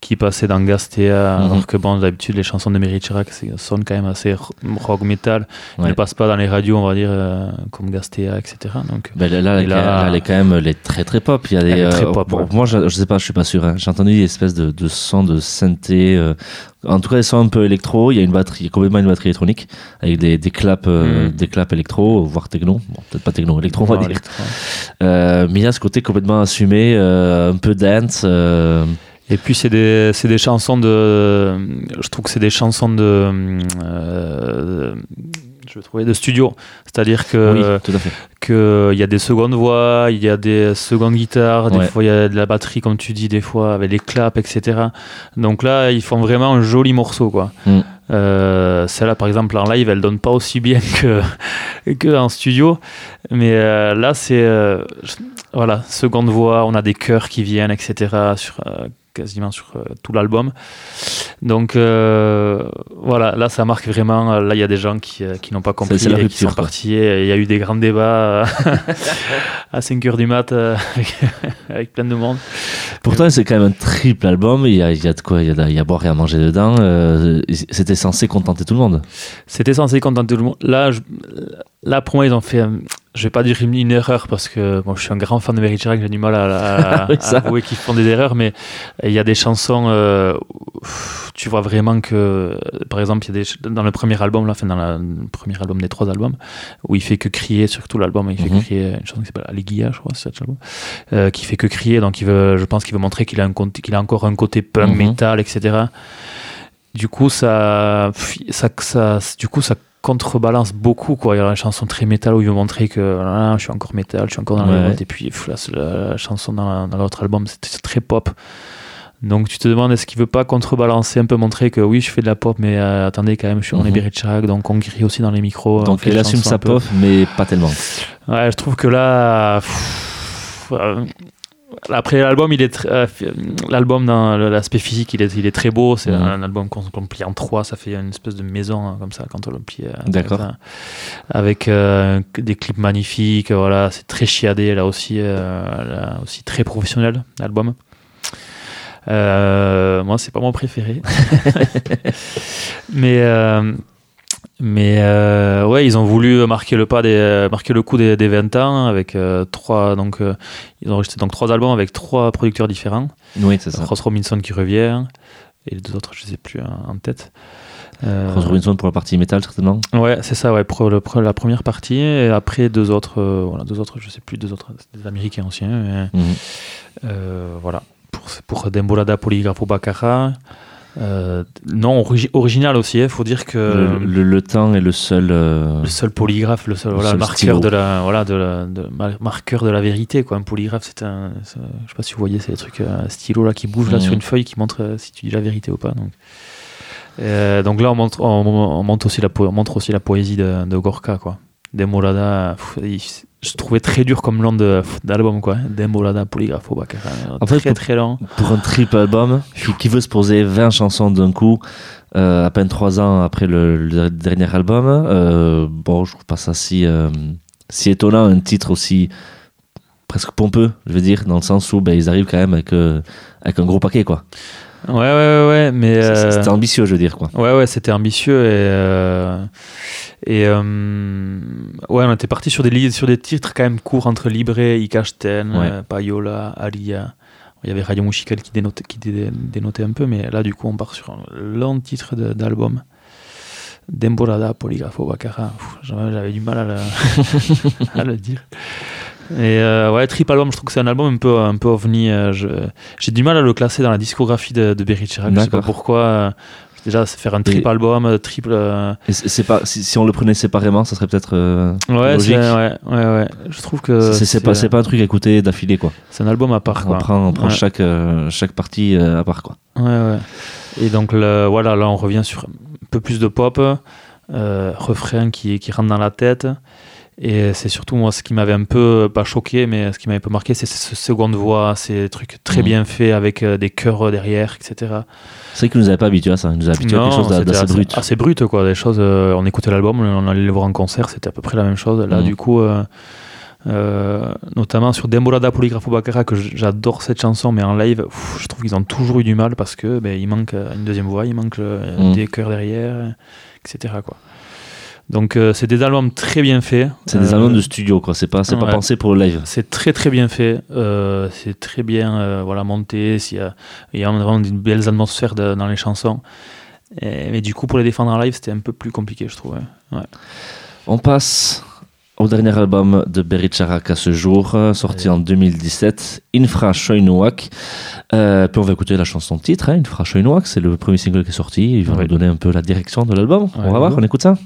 qui passait dans Gastea, mhm. alors que bon, d'habitude, les chansons de Mary Chirac sonnent quand même assez rock metal. Ils ne passent pas dans les radios, on va dire, euh, comme Gastea, etc. Donc, ben là, là, elle est quand même les très très pop. Il y a des, très euh, pop, Moi, je, ne sais pas, je suis pas sûr. Hein. J'ai entendu des espèces de, de sons de synthé. Euh, en tout cas, des sons un peu électro. Il y a une batterie, complètement une batterie électronique avec des, des claps, mhm. des claps électro, voire techno. Bon, peut-être pas techno, électro, on va dire. mais il y a ce côté complètement assumé, un peu dance. Et puis c'est des, des, chansons de, je trouve que c'est des chansons de, euh, je vais trouver de studio, c'est-à-dire que que il y a des secondes voix, il y a des secondes guitares, des fois il y a de la batterie comme tu dis, des fois avec les claps, etc. Donc là ils font vraiment un joli morceau quoi. Mm. Euh, celle-là, par exemple, en live, elle donne pas aussi bien que, que en studio. Mais euh, là, c'est. voilà, seconde voix, on a des chœurs qui viennent, etc. Sur, quasiment sur euh, tout l'album. Donc euh, voilà, là ça marque vraiment. Là il y a des gens qui, euh, qui n'ont pas compris et qui sont partis. Il y a eu des grands débats à 5h du mat avec, plein de monde. Pourtant c'est quand même un triple album. Il y a, il y a de quoi, il y a, il y a boire et à manger dedans. C'était censé contenter tout le monde. C'était censé contenter tout le monde. Là, là pour moi ils ont fait je vais pas dire une, erreur parce que bon, je suis un grand fan de Mary Chirac, j'ai du mal à, avouer qu'ils font des erreurs, mais il y a des chansons, euh, tu vois vraiment que, par exemple, il y a des, dans le premier album, là, enfin, dans le premier album des trois albums, où il fait que crier sur tout l'album, il fait que mhm. crier une chanson qui s'appelle Alléguia, je crois, c'est ça, euh, qui fait que crier, donc il veut, je pense qu'il veut montrer qu'il a, un, qu'il a encore un côté punk, mhm. metal, etc. Du coup, ça, ça, ça, du coup, ça contrebalance beaucoup quoi. Il y a la chanson très métal où il veut montrer que je suis encore métal je suis encore dans ouais. et puis la, chanson dans, l'autre album c'était très pop. Donc tu te demandes est-ce qu'il veut pas contrebalancer un peu montrer que oui je fais de la pop mais euh, attendez quand même je suis en mm donc on crie aussi dans les micros donc il assume sa pop mais pas tellement. Ouais je trouve que là après l'album, il est euh, l'album dans l'aspect physique, il est, il est très beau. C'est un album qu'on plie en trois, ça fait une espèce de maison hein, comme ça quand on le plie. Euh, D'accord. Avec euh, des clips magnifiques, voilà, c'est très chiadé là aussi, là aussi très professionnel l'album. moi, c'est pas mon préféré, mais mais euh, ouais, ils ont voulu marquer le pas des, marquer le coup des, des 20 ans avec euh, trois donc euh, ils ont enregistré donc trois albums avec trois producteurs différents. Oui, c'est ça. Ross Robinson qui revient et les deux autres, je sais plus en tête. Ross Robinson pour la partie métal certainement. Ouais, c'est ça, ouais, pour, le, la première partie et après deux autres, voilà, deux autres, je sais plus, deux autres, des Américains anciens. Mhm. voilà, pour pour Dembolada Polygrapho Baccara. Euh, non, original aussi. Il faut dire que le, temps est le seul. Euh, le seul polygraphe, le seul, marqueur de la, voilà, de la, marqueur de la vérité. Quoi. Un polygraphe, c'est un. Je sais pas si vous voyez, c'est des trucs euh, stylo là qui bouge là sur mhm. une feuille qui montre si tu dis la vérité ou pas. Donc, donc là, on montre, on, montre aussi la, montre aussi la poésie de, de Gorka, quoi. Demolada, je trouvais très dur comme nom d'album, quoi. Demolada, Polygrapho, En fait, très, très long. Pour un triple album, qui veut se poser 20 chansons d'un coup, euh, à peine 3 ans après le, dernier album, euh, bon, je trouve pas ça si, euh, si étonnant, un titre aussi presque pompeux, je veux dire, dans le sens où ben, ils arrivent quand même avec, avec un gros paquet, quoi. Ouais, ouais, ouais, mais. C'était ambitieux, je veux dire, quoi. Ouais, ouais, c'était ambitieux et. Et euh, ouais, on était parti sur des, sur des titres quand même courts entre Libre, Ikachten, euh, Payola, Alia. Il y avait Radio Mouchikel qui dénotait, qui dénotait un peu, mais là, du coup, on part sur un long titre d'album. Demborada, Polygrapho, Bakara. J'avais du mal à le, à le dire. Et euh, ouais, Trip Album, je trouve que c'est un album un peu, un peu ovni. J'ai du mal à le classer dans la discographie de, de Berry Chirac. Je sais pas pourquoi déjà faire un triple album, triple. c'est pas si, on le prenait séparément, ça serait peut-être ouais, logique. Ouais, ouais, ouais, Je trouve que c'est pas un truc à écouter d'affilée quoi. C'est un album à part. Quoi. On prend, on prend chaque chaque partie à part quoi. Ouais ouais. Et donc le, voilà, là on revient sur un peu plus de pop, refrain qui qui rentre dans la tête. Et c'est surtout moi ce qui m'avait un peu, pas choqué, mais ce qui m'avait un peu marqué, c'est cette seconde voix, ces trucs très mhm. bien faits avec euh, des chœurs derrière, etc. C'est vrai que nous avait pas habitué à ça, il nous a habitué à quelque chose d'assez brut. Assez brut, quoi. Des choses, euh, on écoutait l'album, on allait le voir en concert, c'était à peu près la même chose. Là, mhm. du coup, euh, notamment sur Demorada Polygrapho Baccara, que j'adore cette chanson, mais en live, je trouve qu'ils ont toujours eu du mal parce que ben, il manque une deuxième voix, il manque mhm. des chœurs derrière, etc. Quoi. Donc euh, c'est des albums très bien faits. C'est des albums de euh, studio quoi, c'est pas c'est pas pensé pour le live. C'est très très bien fait, euh, c'est très bien voilà monté, il y a, il y a vraiment des belles atmosphères dans les chansons. mais du coup pour les défendre en live, c'était un peu plus compliqué je trouve. On passe au dernier album de Berry Charak à ce jour, sorti en 2017, Infra Shoinuak. Euh, puis on va écouter la chanson titre, hein, Infra Shoinuak, c'est le premier single qui est sorti. Il va nous donner un peu la direction de l'album. on va voir, on écoute ça.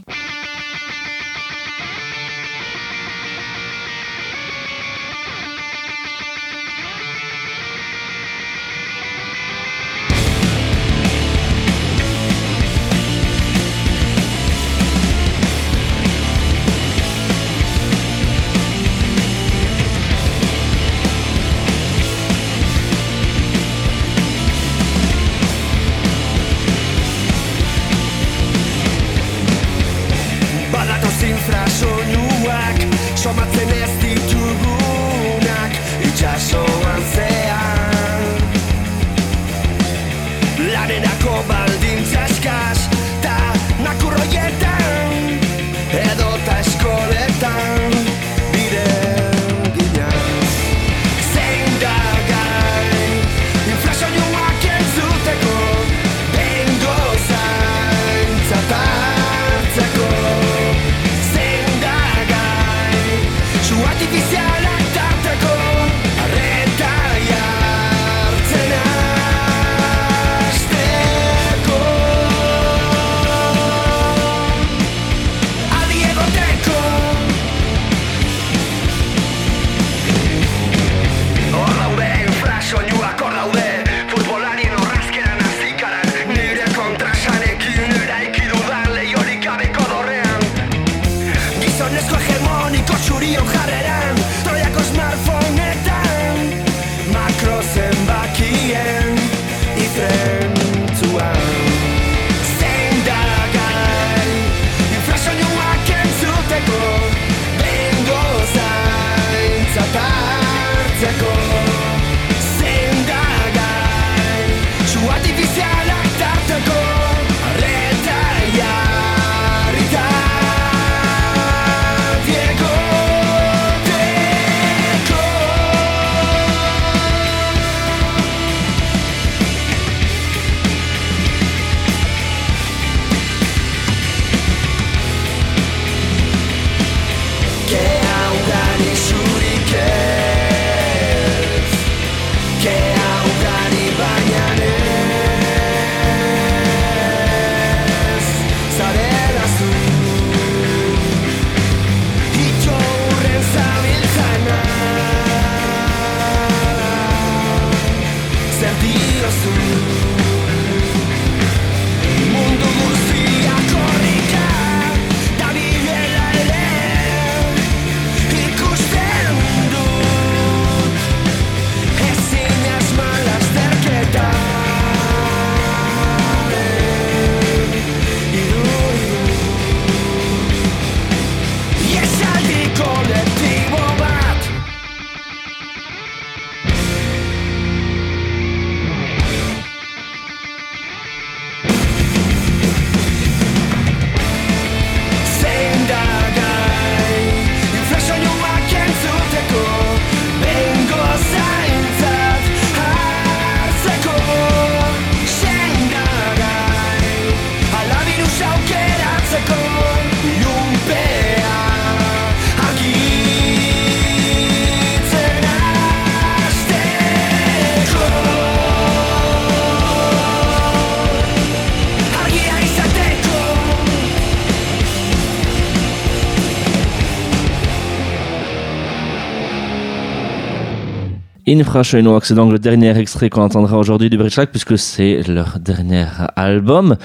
C'est donc le dernier extrait qu'on entendra aujourd'hui du Bridge puisque c'est leur dernier album.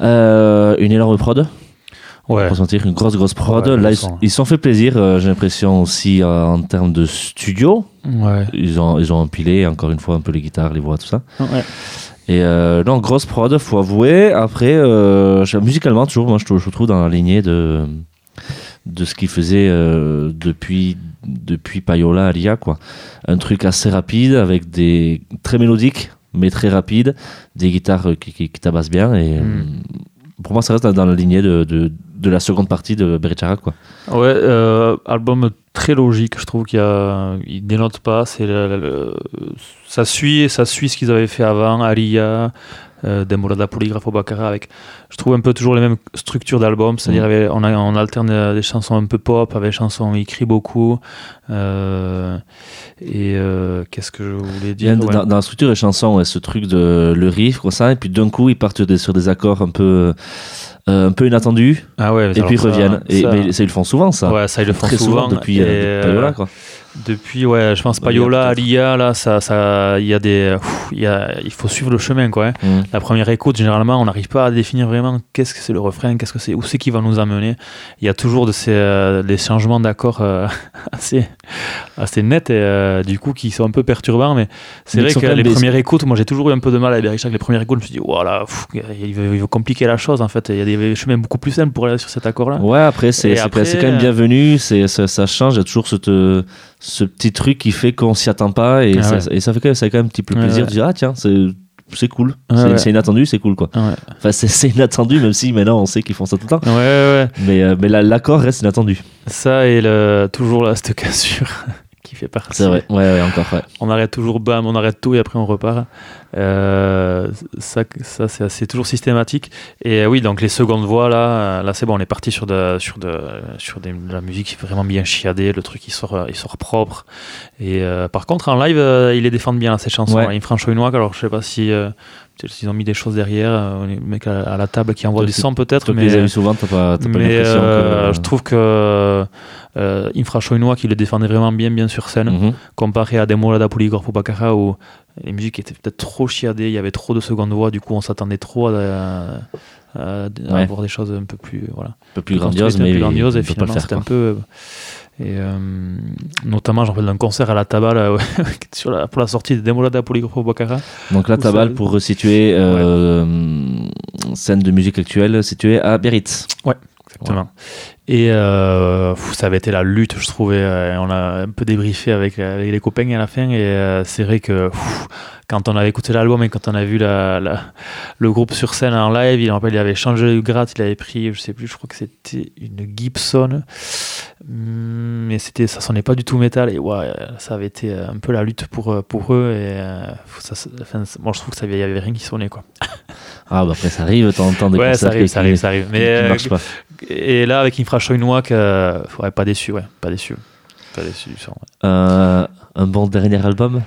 Euh, une énorme prod. Ouais. Pour sentir une grosse, grosse prod. Ouais, Là, ils sens. ils se sont fait plaisir, euh, j'ai l'impression aussi euh, en termes de studio. Ouais. Ils ont, ils ont empilé encore une fois un peu les guitares, les voix, tout ça. Ouais. Et euh, non, grosse prod, faut avouer. Après, musicalement, toujours, moi, je, je trouve dans la lignée de, de ce qu'ils faisaient euh, depuis, depuis Payola à quoi. Un truc assez rapide, avec des très mélodiques, mais très rapide, des guitares euh, qui, qui, qui tabassent bien. Et Mm. euh, pour moi, ça reste dans, la lignée de, de, de la seconde partie de Berichara, quoi. Ouais, euh, album très logique, je trouve qu'il y a, il dénote pas, c'est ça suit, ça suit ce qu'ils avaient fait avant, Aria, euh, Demolada Polygraphe Bakara avec, je trouve un peu toujours les mêmes structures d'album, c'est-à-dire Mm. on, alterne euh, des chansons un peu pop avec des chansons crient beaucoup, euh, et euh, qu'est-ce que je voulais dire dans, ouais. dans la structure des chansons, ouais, ce truc de le riff, comme ça, et puis d'un coup, ils partent des- sur des accords un peu, euh, un peu inattendus. Ah ouais, Et puis ils ça- reviennent. Et, ça- mais ça, ils le font souvent, ça. ouais, ça ils le font Très souvent, souvent depuis, et, euh, depuis Payola, quoi. Depuis, ouais, je pense Bah, Payola, Alia, là, ça, ça, il y a des, pff, il y a, il faut suivre le chemin, quoi. hein. Mm. La première écoute, généralement, on n'arrive pas à définir vraiment qu'est-ce que c'est le refrain, qu'est-ce que c'est, où c'est qui va nous amener. Il y a toujours de ces, euh, des changements d'accords euh, assez, assez nets et euh, du coup qui sont un peu perturbants. Mais c'est vrai que les des- premières écoutes, moi j'ai toujours eu un peu de mal avec Berishak. Les premières écoutes, je me suis dit, voilà, pff, il, veut, compliquer la chose en fait. Il y a des chemins beaucoup plus simples pour aller sur cet accord-là. Ouais, après, c'est après, c'est quand même euh, bienvenu, c'est- ça, ça change, il y a toujours ce, te- ce petit truc qui fait qu'on s'y attend pas, et, Ah ça, ouais. et ça fait quand même, ça fait quand même un petit peu plaisir ouais. de dire, ah tiens, c'est c'est cool, Ouais, c'est ouais. c'est inattendu, c'est cool, quoi. Ouais, Enfin, c'est- inattendu, même si maintenant on sait qu'ils font ça tout le temps. ouais. Mais, euh, mais la- l'accord reste inattendu. Ça et le, toujours la cette cassure qui fait partie. C'est vrai, ouais, ouais, encore, ouais. On arrête toujours, bam, on arrête tout et après on repart. Euh, ça, ça c'est toujours systématique. Et euh, oui, donc les secondes voix, là, euh, là c'est bon, on est parti sur, de, sur, de, sur des- de la musique vraiment bien chiadée, le truc il sort, il sort propre. Et euh, par contre, en live, euh, ils les défendent bien, ces chansons. Ouais. là. Infrancho Noir, alors je sais pas si. S'ils ont mis des choses derrière, euh, les mecs à, à la table qui envoient Toi des sons peut-être, mais, les souvent, t'as pas, euh, que. je trouve que euh, Noir qui le défendait vraiment bien, bien sur scène Mhm. comparé à Polygraphe ou Bakara où les musiques étaient peut-être trop chiadées, il y avait trop de secondes voix, du coup on s'attendait trop à, à- à- à Ouais. avoir des choses un peu plus voilà, un peu plus plus mais grandiose, et finalement le c'était un peu et euh, notamment j'en rappelle d'un concert à la Taba là, ouais, sur la, pour la sortie de Demolada Polygraphe ou Bakara Donc là, Où Tabal, ça- pour resituer, euh, scène de musique actuelle située à Biarritz. Exactement. Et euh, ça avait été la lutte, je trouvais. euh, on a un peu débriefé avec, avec les copains à la fin. Et euh, c'est vrai que pff, quand on avait écouté l'album et quand on a vu la, la- le groupe sur scène en live, il, rappelle, il avait changé de gratte, il avait pris, je sais plus, je crois que c'était une Gibson. Hum, Mais c'était, ça sonnait pas du tout métal. Et ouais, ça avait été un peu la lutte pour, pour eux. Et ça, enfin, moi, je trouve que ça, il y avait rien qui sonnait. Quoi. Ah, bah après, ça arrive, t'entends des Ouais, ça concerts arrive, qui, ça arrive, ça arrive. Mais euh, marchent pas. Et là, avec Infrastructure Noak, euh, ouais, pas déçu, ouais, pas déçu. Pas déçu son. ouais. Euh, un bon dernier album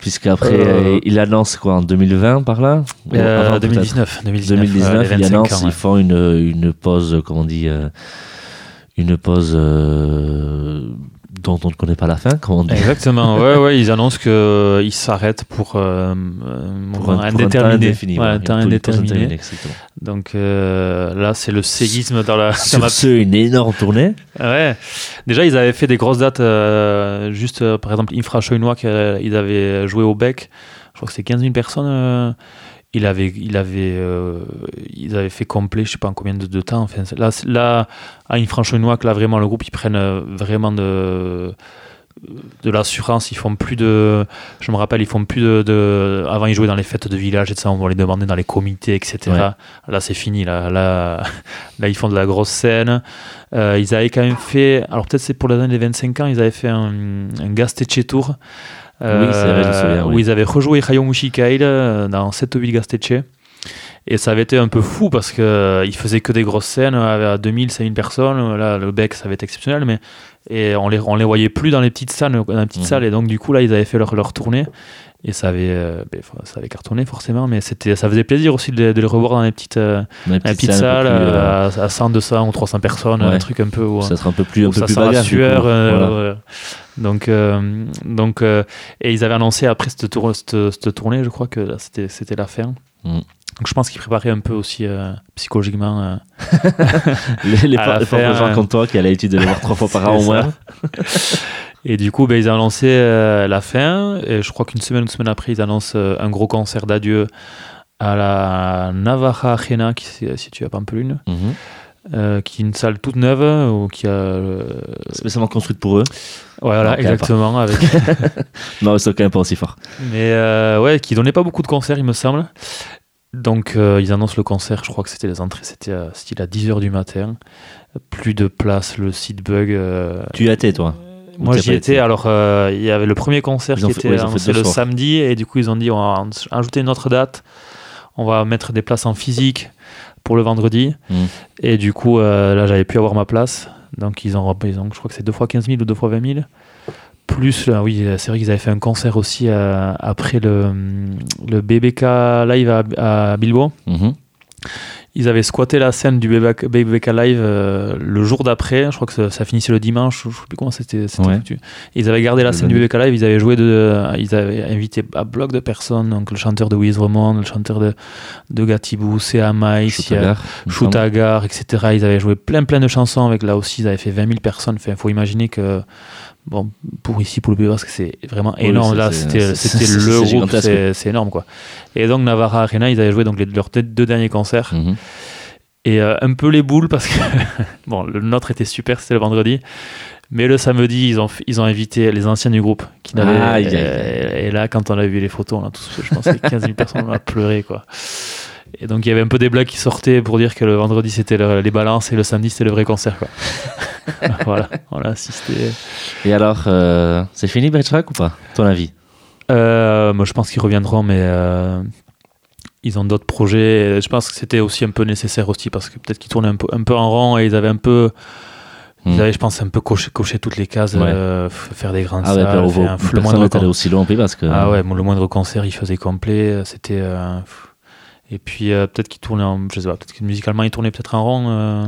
Puisqu'après, Euh, euh, il annonce quoi en 2020 par là Euh, avant, peut-être 2019, 2019, 2019, euh, les il 25 annonce, ans, ouais. ils font une, une pause, comment on dit, euh, une pause euh, dont on ne connaît pas la fin, comment on dit Exactement, ouais, ouais, ils annoncent qu'ils s'arrêtent pour, euh, un Pour un, pour un temps indéterminé. indéfini. Ouais, un temps indéterminé. Donc euh, là, c'est le séisme dans la. dans Sur ma- ce, une énorme tournée. Ouais. Déjà, ils avaient fait des grosses dates, euh, juste euh, par exemple, Infra Chouinois, ils avaient joué au Bec. Je crois que c'est 15 000 personnes. Il avait, il avait, euh, ils avaient fait complet, je sais pas en combien de, de temps. Enfin, là, là, à Infra Chouinois, là, vraiment, le groupe, ils prennent euh, vraiment de de l'assurance, ils font plus de je me rappelle, ils font plus de, de- avant ils jouaient dans les fêtes de village et ça, on va les demander dans les comités, etc. Ouais. Là c'est fini, là, là, là ils font de la grosse scène. Euh, ils avaient quand même fait, alors peut-être c'est pour l'année des 25 ans, ils avaient fait un, un Tour. Oui, c'est vrai, je me souviens, où oui. ils avaient rejoué Hayomushi Kail euh, dans 7 ou 8 Gasteche. Et ça avait été un peu fou parce qu'ils faisaient que des grosses scènes à 2000, 5000 personnes. Là, le bec, ça avait été exceptionnel, mais et on les, on les voyait plus dans les petites salles, dans les petites Mhm. salles. Et donc, du coup, là, ils avaient fait leur, leur tournée. Et ça avait, euh, ben, ça avait cartonné forcément, mais c'était, ça faisait plaisir aussi de, de les revoir dans les petites, euh, Dans les petites petites salles, plus, euh, euh, à, à 100, 200 ou 300 personnes, ouais. un truc un peu où, ça sera un peu plus, un peu ça plus sent bagarre, sueur. euh, Voilà. euh, Donc, euh, donc et ils avaient annoncé après cette, tour, cette, tournée, je crois que c'était, la fin. Mm. Donc je pense qu'ils préparaient un peu aussi psychologiquement. les les, gens comme toi qui a l'habitude de les voir trois fois par an au moins. Et du coup, ben, ils ont annoncé la fin. Et je crois qu'une semaine ou une semaine après, ils annoncent un gros concert d'adieu à la Navaja Arena qui se situe à Pampelune. Mm euh, qui est une salle toute neuve ou qui a euh, spécialement construite pour eux. Voilà, exactement. Avec... non, c'est quand même pas aussi fort. Mais euh, ouais, qui donnait pas beaucoup de concerts, il me semble. Donc ils annoncent le concert, je crois que c'était les entrées, c'était à, à 10h du matin. Plus de place, le site bug. Tu y étais toi? Moi j'y étais, alors il y avait le premier concert qui était annoncé le samedi et du coup ils ont dit on va ajouter une autre date, on va mettre des places en physique pour le vendredi. Mm. Et du coup, euh, là, j'avais pu avoir ma place. Donc, ils ont, ils je crois que c'est deux fois 15 000 ou deux fois 20 000. Plus, oui, c'est vrai qu'ils avaient fait un concert aussi euh, après le, le BBK Live à, Bilbao. Mm-hmm ils avaient squatté la scène du BBK Live euh, le jour d'après. Je crois que ça, finissait le dimanche. Je ne sais plus comment c'était Ils avaient gardé la scène du BBK Live. Ils avaient joué de, ils avaient invité un bloc de personnes. Donc le chanteur de Wizremont, le chanteur de, de Gatibou, Sea Shutagar, etc. Ils avaient joué plein plein de chansons avec là aussi. Ils avaient fait 20 000 personnes. Il faut imaginer que bon, pour ici, pour le parce que c'est vraiment énorme. Là, c'était le groupe, c'est énorme, quoi. Et donc, Navarra Arena, ils avaient joué donc, les, leurs deux derniers concerts. Mhm. Et euh, un peu les boules, parce que, bon, le nôtre était super, c'était le vendredi. Mais le samedi, ils ont, ils ont invité les anciens du groupe. Qui et, là, quand on a vu les photos, on a tous, je pense que 15 000 personnes ont pleuré, quoi. Et donc il y avait un peu des blagues qui sortaient pour dire que le vendredi c'était les balances et le samedi c'était le vrai concert. Quoi. voilà, on a assisté. Et alors, euh, c'est fini Bergerac ou pas Ton avis? Euh, Moi je pense qu'ils reviendront, mais euh, ils ont d'autres projets. Je pense que c'était aussi un peu nécessaire aussi parce que peut-être qu'ils tournaient un peu, un peu en rond et ils avaient un peu. Ils hmm. avaient, je pense, un peu coché, coché toutes les cases, faire des grandes ah salles. le moindre aussi long parce que. Ah ouais, le moindre concert, il faisait complet. C'était. Et puis euh, peut-être qu'il tournait en, je sais pas, peut-être que musicalement il tournait peut-être en rond. Euh.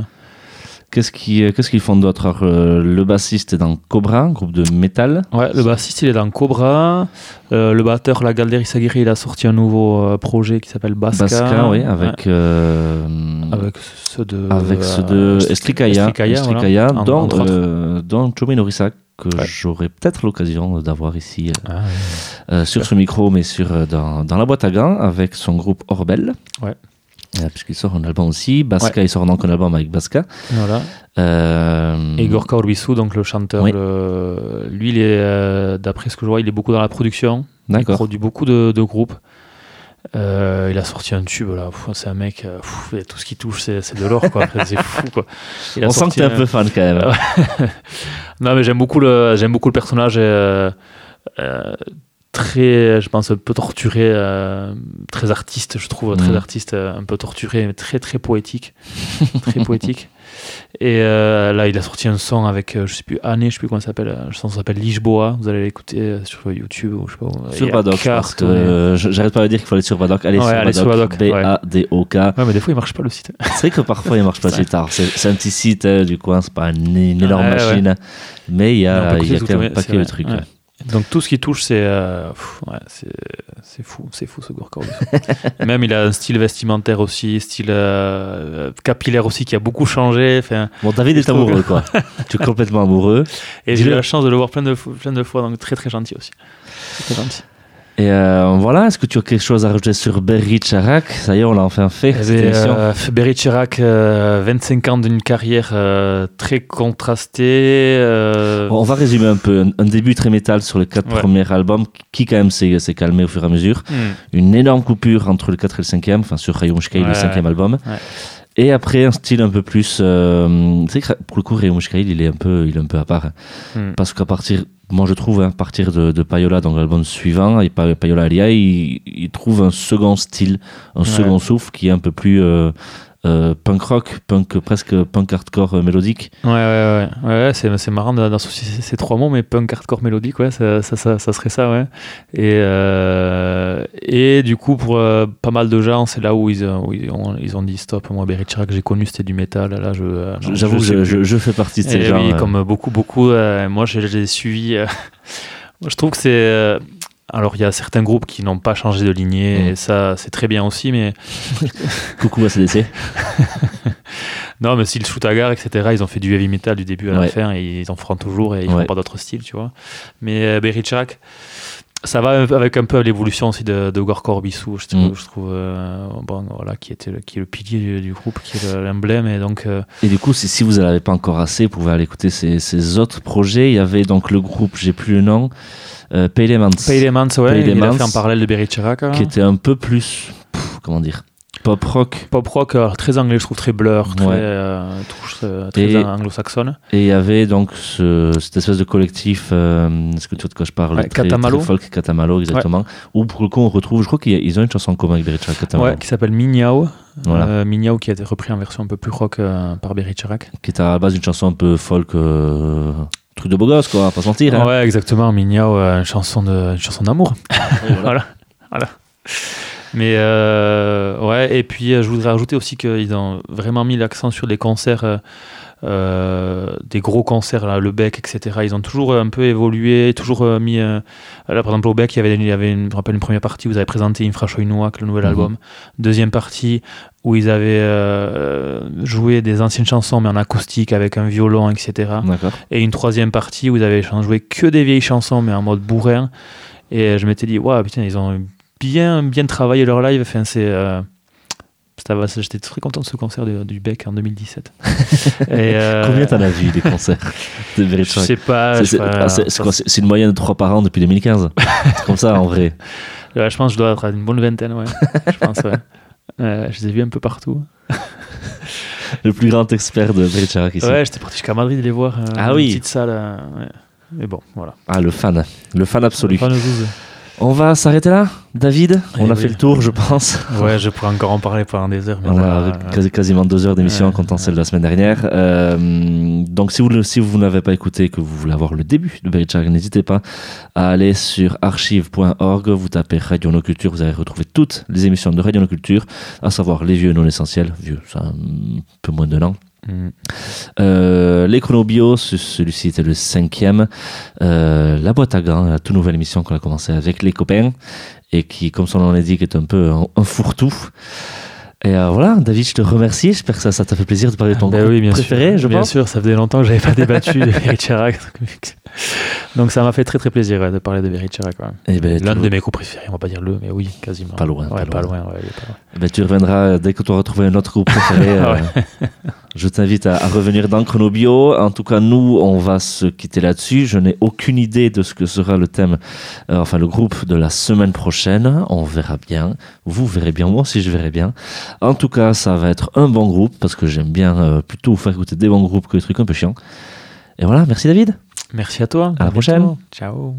Qu'est-ce qu'ils qu'est-ce qu'ils font d'autre? Euh, Le bassiste est dans Cobra, groupe de métal. Ouais, le bassiste il est dans Cobra. le batteur, la Galderi Sagiri, il a sorti un nouveau projet qui s'appelle Baska. Baska, oui, avec avec ceux de avec ceux de Estricaya, Estricaya, dont, dont Norisak que j'aurai peut-être l'occasion d'avoir ici euh, ah, euh, sur ce micro, mais sur, euh, dans, dans, la boîte à gants avec son groupe Orbel. Ouais. puisqu'il sort un album aussi. Baska, il sort donc un album avec Baska. Voilà. Et Gorka Orbissou, donc le chanteur, lui, il est, d'après ce que je vois, il est beaucoup dans la production. Il produit beaucoup de, de groupes. Euh, il a sorti un tube là, c'est un mec, euh, tout ce qui touche c'est de l'or quoi, c'est fou quoi. On sent que t'es un, peu fan quand même. non mais j'aime beaucoup le j'aime beaucoup le personnage euh, très, je pense un peu torturé, très artiste je trouve, très mm. artiste, un peu torturé mais très très poétique, très poétique. Et euh, là, il a sorti un son avec, euh, je sais plus, Anne, je sais plus comment ça s'appelle. Le son s'appelle Lisboa. Vous allez l'écouter euh, sur YouTube ou je sais pas. Sur Badoc. J'arrête pas de dire qu'il faut aller sur Badoc. Allez, sur, Badoc. B-A-D-O-K. Ouais, mais des fois, il marche pas le site. C'est vrai que parfois, il marche pas le site. C'est un petit site du coin, c'est pas une, énorme machine. Mais il y a, y a quand même un paquet de trucs. Donc tout ce qui touche, c'est euh, ouais, c'est fou, c'est fou ce Gorka Même il a un style vestimentaire aussi, style euh, capillaire aussi qui a beaucoup changé. Enfin, bon, David est amoureux quoi. tu es complètement amoureux. Et j'ai eu la chance de le voir plein de, plein de fois, donc très très gentil aussi. Très gentil. Et euh, voilà, est-ce que tu as quelque chose à rajouter sur Berry Chirac? Ça y est, on l'a enfin fait. Eh euh, Berry Chirac, 25 ans d'une carrière euh, très contrastée. on va résumer un peu. Un, début très métal sur les quatre premiers albums, qui quand même s'est calmé au fur et à mesure. Hmm. Une énorme coupure entre le 4 et le 5e, enfin sur Rayum Shkai, le cinquième album. Et après, un style un peu plus. Euh, tu sais pour le coup, Rayon il est un peu, il est un peu à part. Hein. Hmm. Parce qu'à partir moi je trouve, hein, à partir de, de Payola, dans l'album suivant, et Payola Alia, il, il, trouve un second style, un second souffle qui est un peu plus, euh, euh, punk rock, punk presque punk hardcore euh, mélodique. Ouais, ouais, ouais. ouais c'est, c'est marrant d'associer ces trois mots, mais punk hardcore mélodique, ouais, ça, ça, ça, ça serait ça, ouais. Et, euh, et du coup, pour euh, pas mal de gens, c'est là où ils, où ils, ont, ils ont dit stop. Moi, Berry que j'ai connu, c'était du métal. Là, je, J'avoue, je, je, je, fais partie de ces et gens. Oui, comme beaucoup, beaucoup. moi, je les ai suivis. je trouve que c'est alors il y a certains groupes qui n'ont pas changé de lignée mmh. et ça c'est très bien aussi mais coucou à CDC non mais si le shoot à gare etc ils ont fait du heavy metal du début à la fin et ils en feront toujours et ils ouais. font pas d'autres styles tu vois mais euh, Berichak ça va avec un peu l'évolution aussi de, de Gorkor Bissou, je trouve, mmh. je trouve euh, bon, voilà, qui, était le, qui est le pilier du, du groupe, qui est l'emblème. Et, donc, euh... et du coup, si, si vous n'avez pas encore assez, vous pouvez aller écouter ces, ces, autres projets. Il y avait donc le groupe, j'ai plus le nom, euh, Paylemans. Paylemans, ouais, Paylemans, il a fait en parallèle de Berry Chirac. Qui était un peu plus, pff, comment dire, pop rock. Pop rock, très anglais, je trouve, très blur, très, ouais. euh, très, très anglo-saxonne. Et il y avait donc ce, cette espèce de collectif, euh, est-ce que tu vois de quoi je parle? Ouais, très, Catamalo. Très folk, Catamalo, exactement. Ouais. Où pour le coup, on retrouve, je crois qu'ils ont une chanson en commun avec Berry Catamalo. Ouais, qui s'appelle Mignao. Voilà. Euh, Mignao qui a été repris en version un peu plus rock euh, par Berry. Qui est à la base une chanson un peu folk truc de beau gosse, quoi, pas se mentir. Hein. Ouais, exactement. Mignao, euh, une chanson de, une chanson d'amour. voilà. voilà. voilà. Mais euh, ouais, et puis je voudrais ajouter aussi qu'ils ont vraiment mis l'accent sur les concerts, euh, euh, des gros concerts, là, le Bec, etc. Ils ont toujours un peu évolué, toujours mis. là, par exemple, au Bec, il y avait, il y avait une, je rappelle, une première partie où vous avez présenté Infrachoinouak, le nouvel mm -hmm. album. Deuxième partie où ils avaient joué des anciennes chansons, mais en acoustique, avec un violon, etc. Et une troisième partie où ils avaient joué que des vieilles chansons, mais en mode bourrin. Et je m'étais dit, waouh, putain, ils ont bien, bien travaillé leur live. Enfin, c'est. J'étais très content de ce concert de, du Bec en 2017. Et euh, Combien t'en as vu des concerts de Je sais pas. C'est une moyenne de 3 par an depuis 2015. c'est comme ça en vrai. Ouais, je pense que je dois être à une bonne vingtaine. Ouais. je pense, ouais. Euh, je les ai vus un peu partout. Le plus grand expert de Bericharak ici. Ouais, j'étais parti jusqu'à Madrid les voir. Euh, ah oui. Une petite salle. Euh. Mais bon, voilà. Ah, le fan. Le fan absolu. Le fan on va s'arrêter là, David On Eh a oui. fait le tour, je pense. Ouais, je pourrais encore en parler pendant des heures. Mais On a quasi- quasiment deux heures d'émission en Ouais, comptant celle de la semaine dernière. Euh, donc, si vous, si vous n'avez pas écouté et que vous voulez avoir le début de Berichag, n'hésitez pas à aller sur archive.org. Vous tapez Radio No Culture, vous allez retrouver toutes les émissions de Radio No Culture, à savoir les vieux non essentiels, vieux, ça a un peu moins d'un an. Euh, les chronobio, ce- celui-ci était le cinquième. Euh, la boîte à gants, la toute nouvelle émission qu'on a commencé avec les copains et qui, comme son nom l'indique, est un peu un, un fourre-tout. Et euh, voilà, David, je te remercie. J'espère que ça, ça t'a fait plaisir de parler de ton Ben groupe oui, bien préféré, sûr. je bien pense. sûr, ça faisait longtemps que j'avais pas débattu de Berry Chirac. Donc ça m'a fait très très plaisir ouais, de parler de Berry Chirac. ouais. Eh ben, L'un de mes groupes préférés, on va pas dire le, mais oui, quasiment. Pas loin, Ouais, pas loin. eh ben, tu reviendras dès que tu auras trouvé un autre groupe préféré. euh, je t'invite à, à revenir dans Chronobio. En tout cas, nous, on va se quitter là-dessus. Je n'ai aucune idée de ce que sera le thème, euh, enfin le groupe de la semaine prochaine. On verra bien. Vous verrez bien, moi aussi je verrai bien. En tout cas, ça va être un bon groupe parce que j'aime bien euh, plutôt vous faire écouter des bons groupes que des trucs un peu chiants. Et voilà, merci David. Merci à toi. À la prochaine. Ciao.